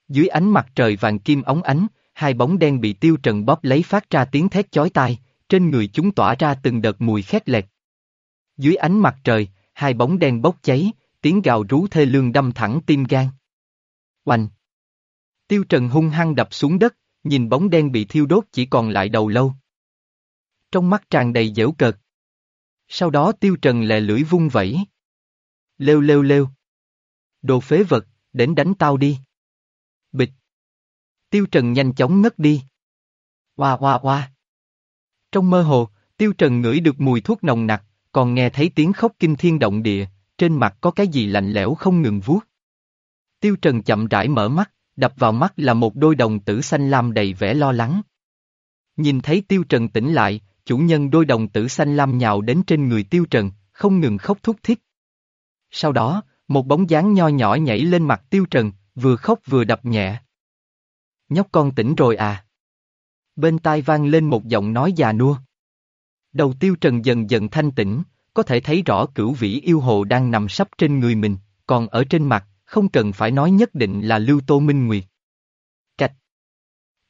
A: Dưới ánh mặt trời vàng kim óng ánh, hai bóng đen bị Tiêu Trần bóp lấy phát ra tiếng thét chói tai, trên người chúng tỏa ra từng đợt mùi khét lẹt. Dưới ánh mặt trời, hai bóng đen bốc cháy, tiếng gào rú thê lương đâm thẳng tim gan. Oanh! Tiêu Trần hung hăng đập xuống đất, nhìn bóng đen bị thiêu đốt chỉ còn lại đầu lâu. Trong mắt tràn đầy dễu cợt. Sau đó Tiêu Trần lè lưỡi vung vẩy. Lêu lêu lêu. Đồ phế vật, đến đánh tao đi. Bịch. Tiêu Trần nhanh chóng ngất đi. Hoa hoa hoa. Trong mơ hồ, Tiêu Trần ngửi được mùi thuốc nồng nặc, còn nghe thấy tiếng khóc kinh thiên động địa, trên mặt có cái gì lạnh lẽo không ngừng vuốt. Tiêu Trần chậm rãi mở mắt, đập vào mắt là một đôi đồng tử xanh lam đầy vẻ lo lắng. Nhìn thấy Tiêu Trần tỉnh lại, chủ nhân đôi đồng tử xanh lam nhào đến trên người Tiêu Trần, không ngừng khóc thúc thích. Sau đó, một bóng dáng nho nhỏ nhảy lên mặt Tiêu Trần, vừa khóc vừa đập nhẹ. Nhóc con tỉnh rồi à? Bên tai vang lên một giọng nói già nua. Đầu Tiêu Trần dần dần thanh tĩnh, có thể thấy rõ cửu vĩ yêu hồ đang nằm sắp trên người mình, còn ở trên mặt, không cần phải nói nhất định là Lưu Tô Minh Nguyệt. Cạch.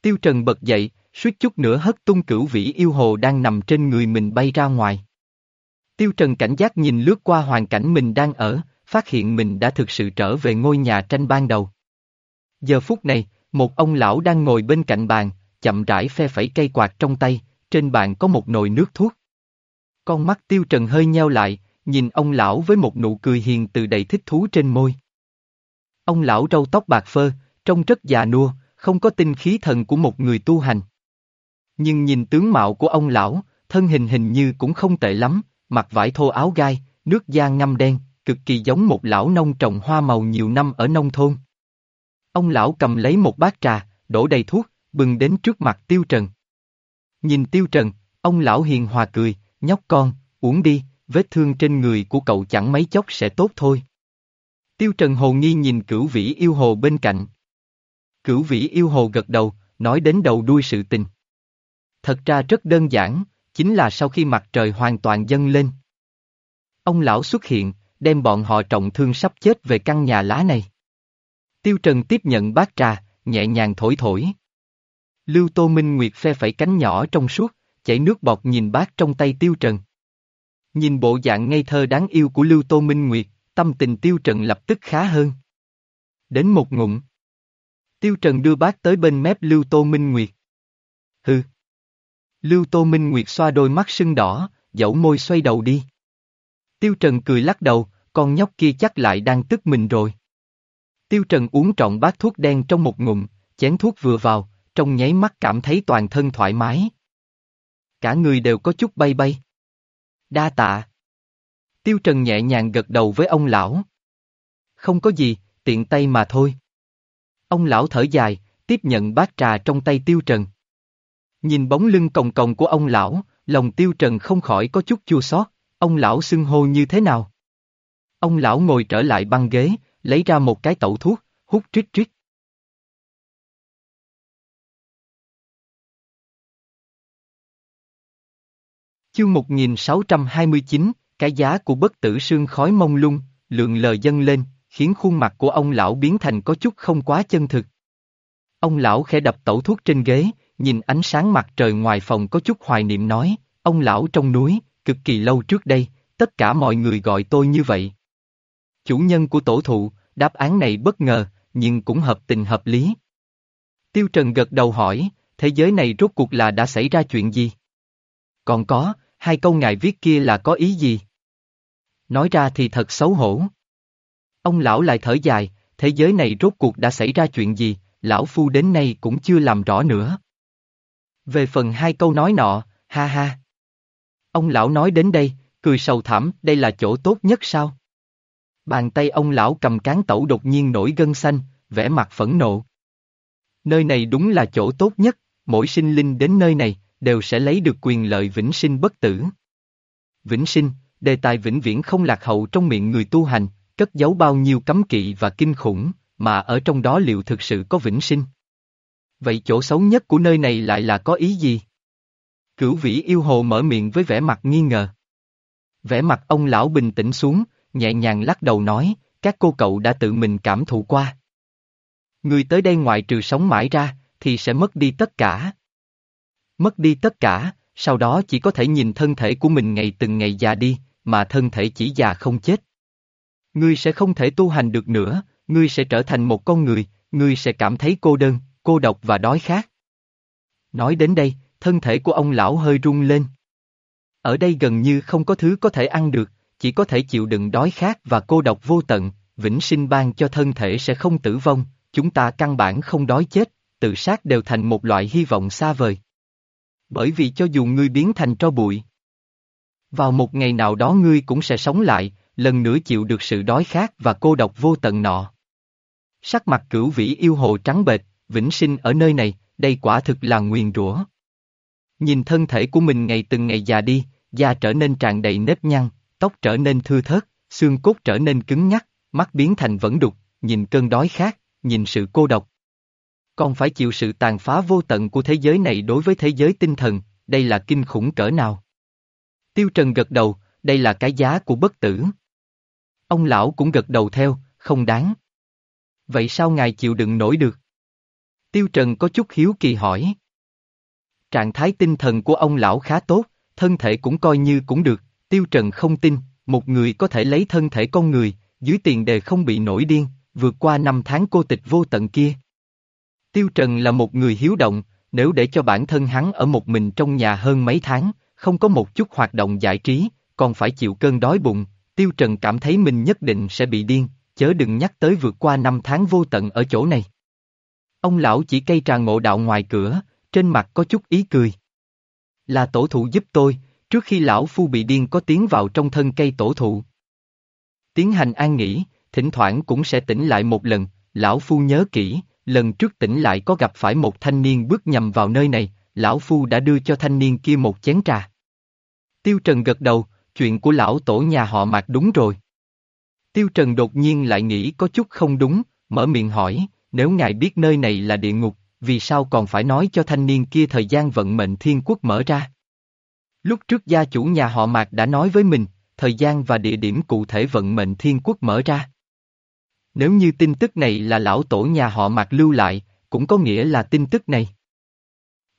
A: Tiêu Trần bật dậy, suýt chút nữa hất tung cửu vĩ yêu hồ đang nằm trên người mình bay ra ngoài. Tiêu Trần cảnh giác nhìn lướt qua hoàn cảnh mình đang ở, phát hiện mình đã thực sự trở về ngôi nhà tranh ban đầu. Giờ phút này, một ông lão đang ngồi bên cạnh bàn, chậm rãi phe phẩy cây quạt trong tay, trên bàn có một nồi nước thuốc. Con mắt Tiêu Trần hơi nheo lại, nhìn ông lão với một nụ cười hiền từ đầy thích thú trên môi. Ông lão râu tóc bạc phơ, trông rất già nua, không có tinh khí thần của một người tu hành. Nhưng nhìn tướng mạo của ông lão, thân hình hình như cũng không tệ lắm, mặc vải thô áo gai, nước da ngâm đen, cực kỳ giống một lão nông trồng hoa màu nhiều năm ở nông thôn. Ông lão cầm lấy một bát trà, đổ đầy thuốc, bừng đến trước mặt Tiêu Trần. Nhìn Tiêu Trần, ông lão hiền hòa cười, nhóc con, uống đi, vết thương trên người của cậu chẳng mấy chốc sẽ tốt thôi. Tiêu Trần hồ nghi nhìn cửu vĩ yêu hồ bên cạnh. Cửu vĩ yêu hồ gật đầu, nói đến đầu đuôi sự tình. Thật ra rất đơn giản, chính là sau khi mặt trời hoàn toàn dâng lên. Ông lão xuất hiện, đem bọn họ trọng thương sắp chết về căn nhà lá này. Tiêu Trần tiếp nhận bát trà, nhẹ nhàng thổi thổi. Lưu Tô Minh Nguyệt phe phẩy cánh nhỏ trong suốt, chảy nước bọt nhìn bát trong tay Tiêu Trần. Nhìn bộ dạng ngây thơ đáng yêu của Lưu Tô Minh Nguyệt, tâm tình Tiêu Trần lập tức khá hơn. Đến một ngụm. Tiêu Trần đưa bát tới bên mép Lưu Tô Minh Nguyệt. Hừ. Lưu Tô Minh Nguyệt xoa đôi mắt sưng đỏ, dẫu môi xoay đầu đi. Tiêu Trần cười lắc đầu, con nhóc kia chắc lại đang tức mình rồi. Tiêu Trần uống trọn bát thuốc đen trong một ngụm, chén thuốc vừa vào, trong nháy mắt cảm thấy toàn thân thoải mái. Cả người đều có chút bay bay. Đa tạ. Tiêu Trần nhẹ nhàng gật đầu với ông lão. Không có gì, tiện tay mà thôi. Ông lão thở dài, tiếp nhận bát trà trong tay Tiêu Trần. Nhìn bóng lưng còng còng của ông lão, lòng Tiêu Trần không khỏi có chút chua xót. ông lão xưng hô như thế nào? Ông lão ngồi trở lại băng ghế, lấy ra một cái tẩu thuốc, hút trít trít. Chương 1629, cái giá của bất tử sương khói mông lung, lượng lời dâng lên, khiến khuôn mặt của ông lão biến thành có chút không quá chân thực. Ông lão khẽ đập tẩu thuốc trên ghế, nhìn ánh sáng mặt trời ngoài phòng có chút hoài niệm nói, ông lão trong núi, cực kỳ lâu trước đây, tất cả mọi người gọi tôi như vậy. Chủ nhân của tổ thụ, đáp án này bất ngờ, nhưng cũng hợp tình hợp lý. Tiêu Trần gật đầu hỏi, thế giới này rốt cuộc là đã xảy ra chuyện gì? Còn có, hai câu ngài viết kia là có ý gì? Nói ra thì thật xấu hổ. Ông lão lại thở dài, thế giới này rốt cuộc đã xảy ra chuyện gì, lão phu đến nay cũng chưa làm rõ nữa. Về phần hai câu nói nọ, ha ha. Ông lão nói đến đây, cười sầu thảm, đây là chỗ tốt nhất sao? Bàn tay ông lão cầm cán tẩu đột nhiên nổi gân xanh, vẻ mặt phẫn nộ. Nơi này đúng là chỗ tốt nhất, mỗi sinh linh đến nơi này, đều sẽ lấy được quyền lợi vĩnh sinh bất tử. Vĩnh sinh, đề tài vĩnh viễn không lạc hậu trong miệng người tu hành, cất giấu bao nhiêu cấm kỵ và kinh khủng, mà ở trong đó liệu thực sự có vĩnh sinh. Vậy chỗ xấu nhất của nơi này lại là có ý gì? Cửu vĩ yêu hồ mở miệng với vẻ mặt nghi ngờ. Vẻ mặt ông lão bình tĩnh xuống, nhẹ nhàng lắc đầu nói, các cô cậu đã tự mình cảm thụ qua. Người tới đây ngoại trừ sống mãi ra, thì sẽ mất đi tất cả. Mất đi tất cả, sau đó chỉ có thể nhìn thân thể của mình ngày từng ngày già đi, mà thân thể chỉ già không chết. Ngươi sẽ không thể tu hành được nữa, ngươi sẽ trở thành một con người, ngươi sẽ cảm thấy cô đơn, cô độc và đói khát. Nói đến đây, thân thể của ông lão hơi rung lên. Ở đây gần như không có thứ có thể ăn được, chỉ có thể chịu đựng đói khát và cô độc vô tận, vĩnh sinh ban cho thân thể sẽ không tử vong, chúng ta căn bản không đói chết, tự sát đều thành một loại hy vọng xa vời. Bởi vì cho dù ngươi biến thành tro bụi, vào một ngày nào đó ngươi cũng sẽ sống lại, lần nữa chịu được sự đói khát và cô độc vô tận nọ. Sắc mặt cửu vĩ yêu hồ trắng bệch, vĩnh sinh ở nơi này, đây quả thực là nguyền rủa. Nhìn thân thể của mình ngày từng ngày già đi, da trở nên tràn đầy nếp nhăn, tóc trở nên thưa thớt, xương cốt trở nên cứng nhắc, mắt biến thành vẫn đục, nhìn cơn đói khát, nhìn sự cô độc. Còn phải chịu sự tàn phá vô tận của thế giới này đối với thế giới tinh thần, đây là kinh khủng cỡ nào. Tiêu Trần gật đầu, đây là cái giá của bất tử. Ông lão cũng gật đầu theo, không đáng. Vậy sao ngài chịu đựng nổi được? Tiêu Trần có chút hiếu kỳ hỏi. Trạng thái tinh thần của ông lão khá tốt, thân thể cũng coi như cũng được, Tiêu Trần không tin, một người có thể lấy thân thể con người, dưới tiền đề không bị nổi điên, vượt qua năm tháng cô tịch vô tận kia. Tiêu Trần là một người hiếu động, nếu để cho bản thân hắn ở một mình trong nhà hơn mấy tháng, không có một chút hoạt động giải trí, còn phải chịu cơn đói bụng, Tiêu Trần cảm thấy mình nhất định sẽ bị điên, chớ đừng nhắc tới vượt qua năm tháng vô tận ở chỗ này. Ông lão chỉ cây trà ngộ đạo ngoài cửa, trên mặt có chút ý cười. Là tổ thụ giúp tôi, trước khi lão phu bị điên có tiến vào trong thân cây tổ thụ. Tiến hành an nghỉ, thỉnh thoảng cũng sẽ tỉnh lại một lần, lão phu nhớ kỹ, lần trước tỉnh lại có gặp phải một thanh niên bước nhầm vào nơi này, lão phu đã đưa cho thanh niên kia một chén trà. Tiêu Trần gật đầu, chuyện của lão tổ nhà họ Mạc đúng rồi. Tiêu Trần đột nhiên lại nghĩ có chút không đúng, mở miệng hỏi, nếu ngài biết nơi này là địa ngục, vì sao còn phải nói cho thanh niên kia thời gian vận mệnh thiên quốc mở ra? Lúc trước gia chủ nhà họ Mạc đã nói với mình, thời gian và địa điểm cụ thể vận mệnh thiên quốc mở ra. Nếu như tin tức này là lão tổ nhà họ Mạc lưu lại, cũng có nghĩa là tin tức này.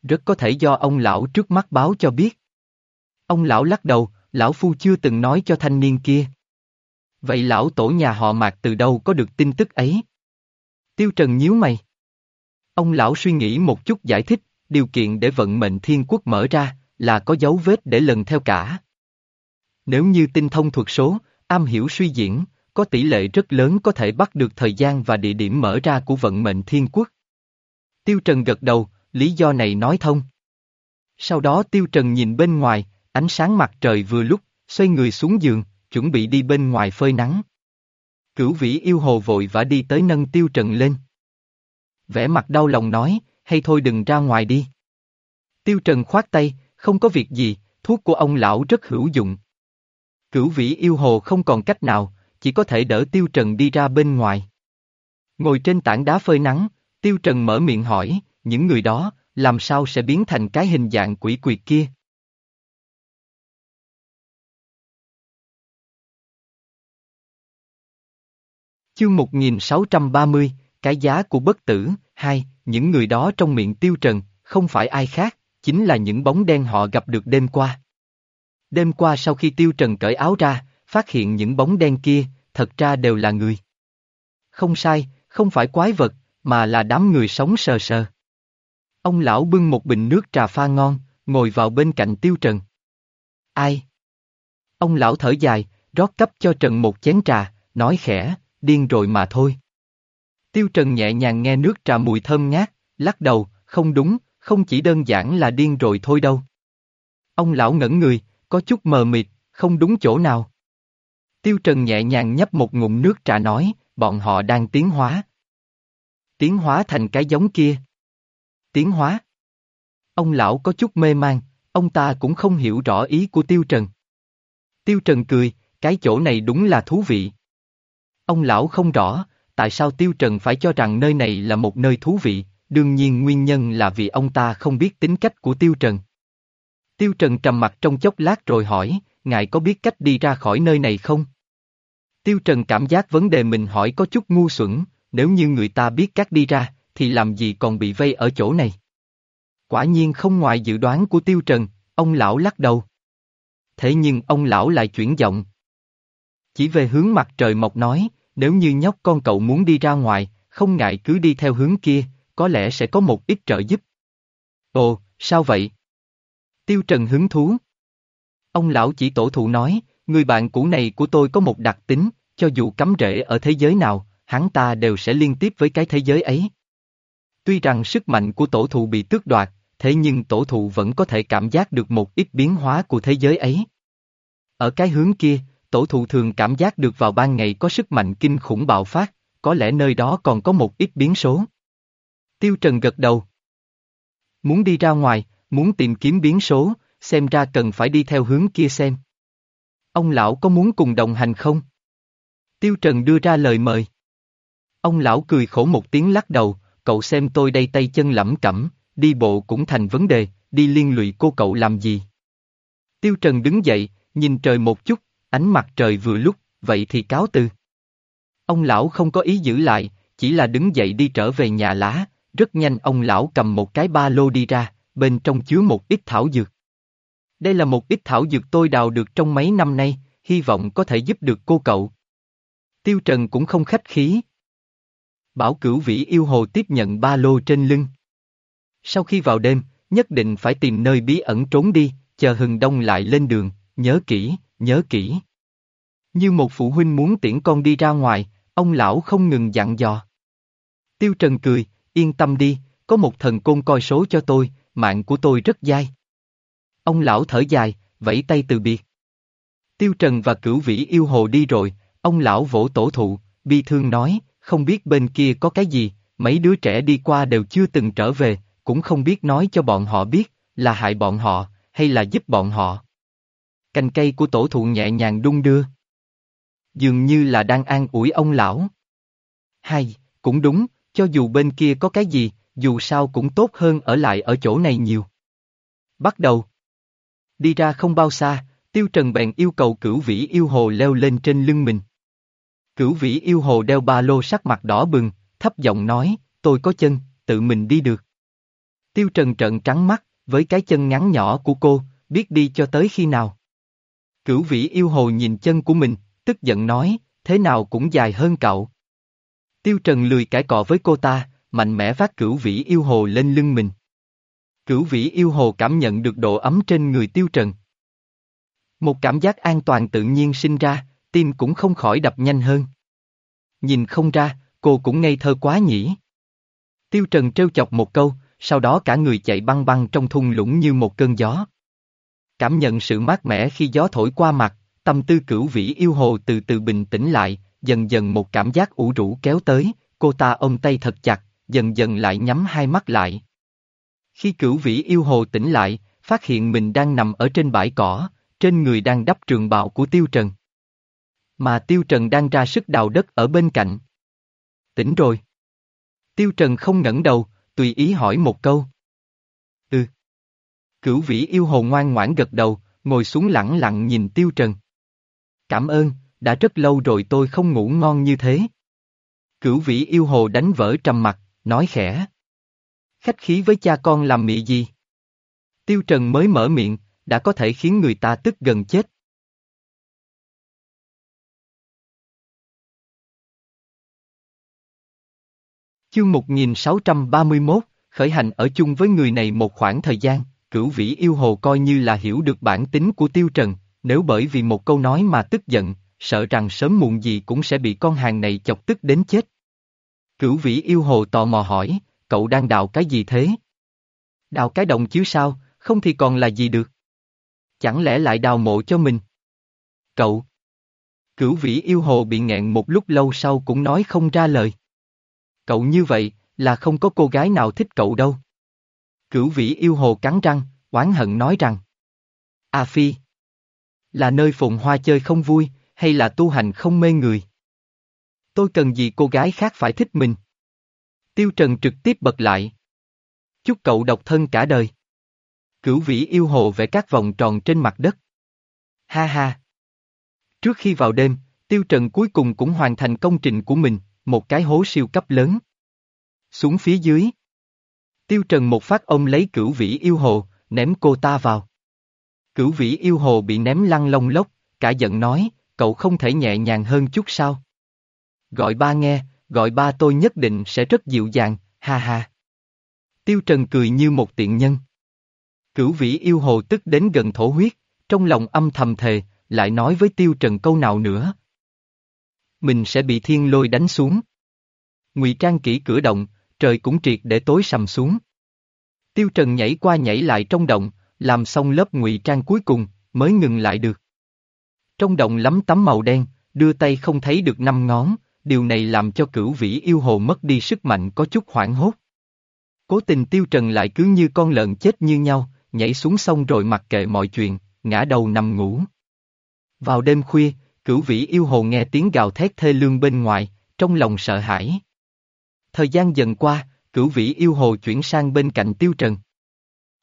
A: Rất có thể do ông lão trước mắt báo cho biết. Ông lão lắc đầu, lão phu chưa từng nói cho thanh niên kia. Vậy lão tổ nhà họ Mạc từ đâu có được tin tức ấy? Tiêu Trần nhíu mày. Ông lão suy nghĩ một chút giải thích, điều kiện để vận mệnh thiên quốc mở ra, là có dấu vết để lần theo cả. Nếu như tinh thông thuật số, am hiểu suy diễn, có tỷ lệ rất lớn có thể bắt được thời gian và địa điểm mở ra của vận mệnh thiên quốc. Tiêu Trần gật đầu, lý do này nói thông. Sau đó Tiêu Trần nhìn bên ngoài, ánh sáng mặt trời vừa lúc, xoay người xuống giường, chuẩn bị đi bên ngoài phơi nắng. Cửu vĩ yêu hồ vội vã đi tới nâng Tiêu Trần lên. Vẻ mặt đau lòng nói, hay thôi đừng ra ngoài đi. Tiêu Trần khoát tay, không có việc gì, thuốc của ông lão rất hữu dụng. Cửu vĩ yêu hồ không còn cách nào, chỉ có thể đỡ Tiêu Trần đi ra bên ngoài. Ngồi trên tảng đá phơi nắng, Tiêu Trần mở miệng hỏi, những người đó, làm sao sẽ biến thành cái hình dạng quỷ quyệt kia? Chương 1630, cái giá của bất tử, hai, những người đó trong miệng Tiêu Trần, không phải ai khác, chính là những bóng đen họ gặp được đêm qua. Đêm qua sau khi Tiêu Trần cởi áo ra, phát hiện những bóng đen kia, thật ra đều là người. Không sai, không phải quái vật, mà là đám người sống sờ sờ. Ông lão bưng một bình nước trà pha ngon, ngồi vào bên cạnh Tiêu Trần. Ai? Ông lão thở dài, rót cấp cho Trần một chén trà, nói khẽ, điên rồi mà thôi. Tiêu Trần nhẹ nhàng nghe nước trà mùi thơm ngát, lắc đầu, không đúng, không chỉ đơn giản là điên rồi thôi đâu. Ông lão ngẩn người, có chút mờ mịt, không đúng chỗ nào. Tiêu Trần nhẹ nhàng nhấp một ngụm nước trà nói, bọn họ đang tiến hóa. Tiến hóa thành cái giống kia. Tiến hóa. Ông lão có chút mê man, ông ta cũng không hiểu rõ ý của Tiêu Trần. Tiêu Trần cười, cái chỗ này đúng là thú vị. Ông lão không rõ, tại sao Tiêu Trần phải cho rằng nơi này là một nơi thú vị, đương nhiên nguyên nhân là vì ông ta không biết tính cách của Tiêu Trần. Tiêu Trần trầm mặt trong chốc lát rồi hỏi, ngài có biết cách đi ra khỏi nơi này không? Tiêu Trần cảm giác vấn đề mình hỏi có chút ngu xuẩn, nếu như người ta biết cách đi ra, thì làm gì còn bị vây ở chỗ này? Quả nhiên không ngoài dự đoán của Tiêu Trần, ông lão lắc đầu. Thế nhưng ông lão lại chuyển giọng. Chỉ về hướng mặt trời mọc nói, nếu như nhóc con cậu muốn đi ra ngoài, không ngại cứ đi theo hướng kia, có lẽ sẽ có một ít trợ giúp. Ồ, sao vậy? Tiêu Trần hứng thú. Ông lão chỉ tổ thụ nói, người bạn cũ này của tôi có một đặc tính, cho dù cắm rễ ở thế giới nào, hắn ta đều sẽ liên tiếp với cái thế giới ấy. Tuy rằng sức mạnh của tổ thụ bị tước đoạt, thế nhưng tổ thụ vẫn có thể cảm giác được một ít biến hóa của thế giới ấy. Ở cái hướng kia, tổ thụ thường cảm giác được vào ban ngày có sức mạnh kinh khủng bạo phát, có lẽ nơi đó còn có một ít biến số. Tiêu Trần gật đầu. Muốn đi ra ngoài, muốn tìm kiếm biến số, xem ra cần phải đi theo hướng kia xem. Ông lão có muốn cùng đồng hành không? Tiêu Trần đưa ra lời mời. Ông lão cười khổ một tiếng lắc đầu, cậu xem tôi đây tay chân lẩm cẩm, đi bộ cũng thành vấn đề, đi liên lụy cô cậu làm gì? Tiêu Trần đứng dậy, nhìn trời một chút, ánh mặt trời vừa lúc, vậy thì cáo từ. Ông lão không có ý giữ lại, chỉ là đứng dậy đi trở về nhà lá, rất nhanh ông lão cầm một cái ba lô đi ra, bên trong chứa một ít thảo dược. Đây là một ít thảo dược tôi đào được trong mấy năm nay, hy vọng có thể giúp được cô cậu. Tiêu Trần cũng không khách khí. Bảo cửu vĩ yêu hồ tiếp nhận ba lô trên lưng. Sau khi vào đêm, nhất định phải tìm nơi bí ẩn trốn đi, chờ hừng đông lại lên đường, nhớ kỹ, nhớ kỹ. Như một phụ huynh muốn tiễn con đi ra ngoài, ông lão không ngừng dặn dò. Tiêu Trần cười, yên tâm đi, có một thần côn coi số cho tôi, mạng của tôi rất dai. Ông lão thở dài, vẫy tay từ biệt. Tiêu Trần và cửu vĩ yêu hồ đi rồi, ông lão vỗ tổ thụ, bi thương nói, không biết bên kia có cái gì, mấy đứa trẻ đi qua đều chưa từng trở về, cũng không biết nói cho bọn họ biết, là hại bọn họ, hay là giúp bọn họ. cành cây của tổ thụ nhẹ nhàng đung đưa. Dường như là đang an ủi ông lão. Hay, cũng đúng, cho dù bên kia có cái gì, dù sao cũng tốt hơn ở lại ở chỗ này nhiều. Bắt đầu. Đi ra không bao xa, Tiêu Trần bèn yêu cầu cửu vĩ yêu hồ leo lên trên lưng mình. Cửu vĩ yêu hồ đeo ba lô sắc mặt đỏ bừng, thấp giọng nói, tôi có chân, tự mình đi được. Tiêu Trần trợn trắng mắt, với cái chân ngắn nhỏ của cô, biết đi cho tới khi nào. Cửu vĩ yêu hồ nhìn chân của mình, tức giận nói, thế nào cũng dài hơn cậu. Tiêu Trần lười cãi cọ với cô ta, mạnh mẽ vác cửu vĩ yêu hồ lên lưng mình. Cửu vĩ yêu hồ cảm nhận được độ ấm trên người Tiêu Trần. Một cảm giác an toàn tự nhiên sinh ra, tim cũng không khỏi đập nhanh hơn. Nhìn không ra, cô cũng ngây thơ quá nhỉ. Tiêu Trần trêu chọc một câu, sau đó cả người chạy băng băng trong thung lũng như một cơn gió. Cảm nhận sự mát mẻ khi gió thổi qua mặt, tâm tư cửu vĩ yêu hồ từ từ bình tĩnh lại, dần dần một cảm giác ủ rũ kéo tới, cô ta ôm tay thật chặt, dần dần lại nhắm hai mắt lại. Khi cửu vĩ yêu hồ tỉnh lại, phát hiện mình đang nằm ở trên bãi cỏ, trên người đang đắp trường bào của Tiêu Trần. Mà Tiêu Trần đang ra sức đào đất ở bên cạnh. Tỉnh rồi. Tiêu Trần không ngẩng đầu, tùy ý hỏi một câu. Ừ. Cửu vĩ yêu hồ ngoan ngoãn gật đầu, ngồi xuống lặng lặng nhìn Tiêu Trần. Cảm ơn, đã rất lâu rồi tôi không ngủ ngon như thế. Cửu vĩ yêu hồ đánh vỡ trầm mặt, nói khẽ. Khách khí với cha con làm mị gì? Tiêu Trần mới mở miệng, đã có thể khiến người ta tức gần chết. Chương 1631, khởi hành ở chung với người này một khoảng thời gian, cửu vĩ yêu hồ coi như là hiểu được bản tính của Tiêu Trần, nếu bởi vì một câu nói mà tức giận, sợ rằng sớm muộn gì cũng sẽ bị con hàng này chọc tức đến chết. Cửu vĩ yêu hồ tò mò hỏi, cậu đang đào cái gì thế? Đào cái động chứ sao, không thì còn là gì được? Chẳng lẽ lại đào mộ cho mình? Cậu! Cửu vĩ yêu hồ bị nghẹn một lúc lâu sau cũng nói không ra lời. Cậu như vậy, là không có cô gái nào thích cậu đâu. Cửu vĩ yêu hồ cắn răng, oán hận nói rằng. A Phi! Là nơi phồn hoa chơi không vui, hay là tu hành không mê người? Tôi cần gì cô gái khác phải thích mình? Tiêu Trần trực tiếp bật lại. Chúc cậu độc thân cả đời. Cửu vĩ yêu hồ vẽ các vòng tròn trên mặt đất. Ha ha. Trước khi vào đêm, Tiêu Trần cuối cùng cũng hoàn thành công trình của mình, một cái hố siêu cấp lớn. Xuống phía dưới. Tiêu Trần một phát ông lấy cửu vĩ yêu hồ, ném cô ta vào. Cửu vĩ yêu hồ bị ném lăn lông lốc, cả giận nói, cậu không thể nhẹ nhàng hơn chút sao? Gọi ba nghe, gọi ba tôi nhất định sẽ rất dịu dàng, ha ha. Tiêu Trần cười như một tiện nhân. Cửu vĩ yêu hồ tức đến gần thổ huyết, trong lòng âm thầm thề, lại nói với Tiêu Trần câu nào nữa. Mình sẽ bị thiên lôi đánh xuống. Ngụy trang kỹ cửa động, trời cũng triệt để tối sầm xuống. Tiêu Trần nhảy qua nhảy lại trong động, làm xong lớp ngụy trang cuối cùng, mới ngừng lại được. Trong động lắm tấm màu đen, đưa tay không thấy được năm ngón, điều này làm cho cửu vĩ yêu hồ mất đi sức mạnh có chút hoảng hốt. Cố tình tiêu trần lại cứ như con lợn chết như nhau, nhảy xuống sông rồi mặc kệ mọi chuyện, ngã đầu nằm ngủ. Vào đêm khuya, cửu vĩ yêu hồ nghe tiếng gào thét thê lương bên ngoài, trong lòng sợ hãi. Thời gian dần qua, cửu vĩ yêu hồ chuyển sang bên cạnh tiêu trần.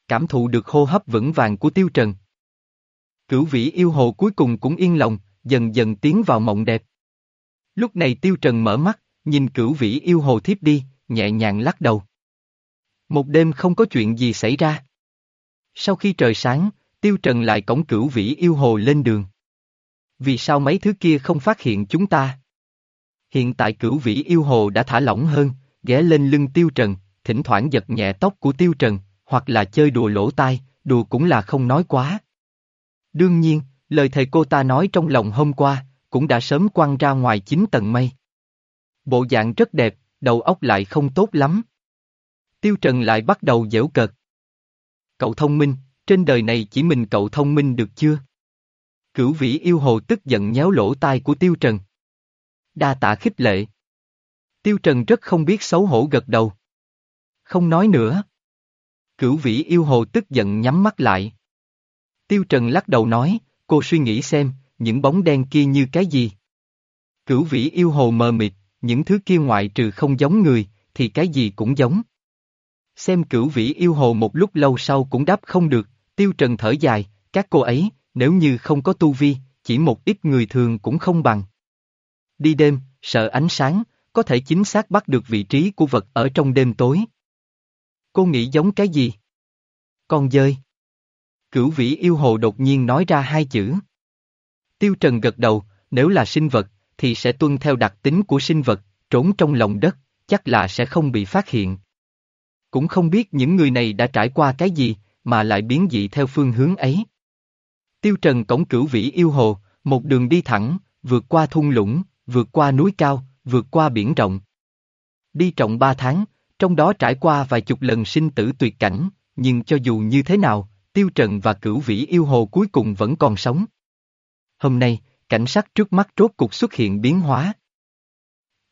A: Cảm thụ được hô hấp vững vàng của tiêu trần. Cửu vĩ yêu hồ cuối cùng cũng yên lòng, dần dần tiến vào mộng đẹp. Lúc này tiêu trần mở mắt, nhìn cửu vĩ yêu hồ thiếp đi, nhẹ nhàng lắc đầu. Một đêm không có chuyện gì xảy ra. Sau khi trời sáng, tiêu trần lại cổng cửu vĩ yêu hồ lên đường. Vì sao mấy thứ kia không phát hiện chúng ta? Hiện tại cửu vĩ yêu hồ đã thả lỏng hơn, ghé lên lưng tiêu trần, thỉnh thoảng giật nhẹ tóc của tiêu trần, hoặc là chơi đùa lỗ tai, đùa cũng là không nói quá. Đương nhiên, lời thầy cô ta nói trong lòng hôm qua, cũng đã sớm quăng ra ngoài chín tầng mây. Bộ dạng rất đẹp, đầu óc lại không tốt lắm. Tiêu Trần lại bắt đầu dễu cợt. Cậu thông minh, trên đời này chỉ mình cậu thông minh được chưa? Cửu vĩ yêu hồ tức giận nhéo lỗ tai của Tiêu Trần. Đa tạ khích lệ. Tiêu Trần rất không biết xấu hổ gật đầu. Không nói nữa. Cửu vĩ yêu hồ tức giận nhắm mắt lại. Tiêu Trần lắc đầu nói, cô suy nghĩ xem, những bóng đen kia như cái gì? Cửu vĩ yêu hồ mờ mịt, những thứ kia ngoại trừ không giống người, thì cái gì cũng giống. Xem cửu vĩ yêu hồ một lúc lâu sau cũng đáp không được, tiêu trần thở dài, các cô ấy, nếu như không có tu vi, chỉ một ít người thường cũng không bằng. Đi đêm, sợ ánh sáng, có thể chính xác bắt được vị trí của vật ở trong đêm tối. Cô nghĩ giống cái gì? Con dơi. Cửu vĩ yêu hồ đột nhiên nói ra hai chữ. Tiêu Trần gật đầu, nếu là sinh vật, thì sẽ tuân theo đặc tính của sinh vật, trốn trong lòng đất, chắc là sẽ không bị phát hiện. Cũng không biết những người này đã trải qua cái gì, mà lại biến dị theo phương hướng ấy. Tiêu Trần cổng cửu vĩ yêu hồ, một đường đi thẳng, vượt qua thung lũng, vượt qua núi cao, vượt qua biển rộng. Đi trọng ba tháng, trong đó trải qua vài chục lần sinh tử tuyệt cảnh, nhưng cho dù như thế nào, Tiêu Trần và cửu vĩ yêu hồ cuối cùng vẫn còn sống. Hôm nay, cảnh sắc trước mắt rốt cục xuất hiện biến hóa.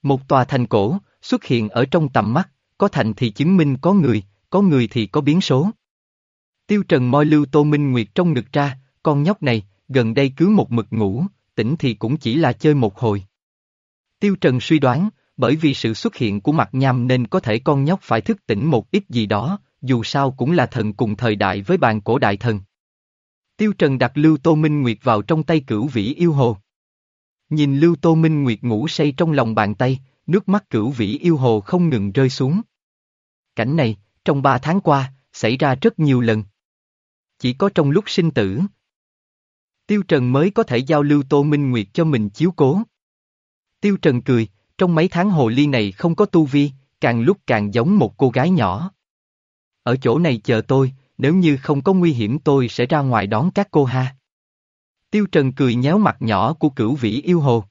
A: Một tòa thành cổ, xuất hiện ở trong tầm mắt, có thành thì chứng minh có người, có người thì có biến số. Tiêu Trần moi lưu Tô Minh Nguyệt trong ngực ra, con nhóc này, gần đây cứ một mực ngủ, tỉnh thì cũng chỉ là chơi một hồi. Tiêu Trần suy đoán, bởi vì sự xuất hiện của mặt nham nên có thể con nhóc phải thức tỉnh một ít gì đó, dù sao cũng là thần cùng thời đại với bàn cổ đại thần. Tiêu Trần đặt Lưu Tô Minh Nguyệt vào trong tay cửu vĩ yêu hồ. Nhìn Lưu Tô Minh Nguyệt ngủ say trong lòng bàn tay, nước mắt cửu vĩ yêu hồ không ngừng rơi xuống. Cảnh này, trong ba tháng qua, xảy ra rất nhiều lần. Chỉ có trong lúc sinh tử. Tiêu Trần mới có thể giao Lưu Tô Minh Nguyệt cho mình chiếu cố. Tiêu Trần cười, trong mấy tháng hồ ly này không có tu vi, càng lúc càng giống một cô gái nhỏ. Ở chỗ này chờ tôi, nếu như không có nguy hiểm tôi sẽ ra ngoài đón các cô ha. Tiêu Trần cười nhéo mặt nhỏ của cửu vĩ yêu hồ.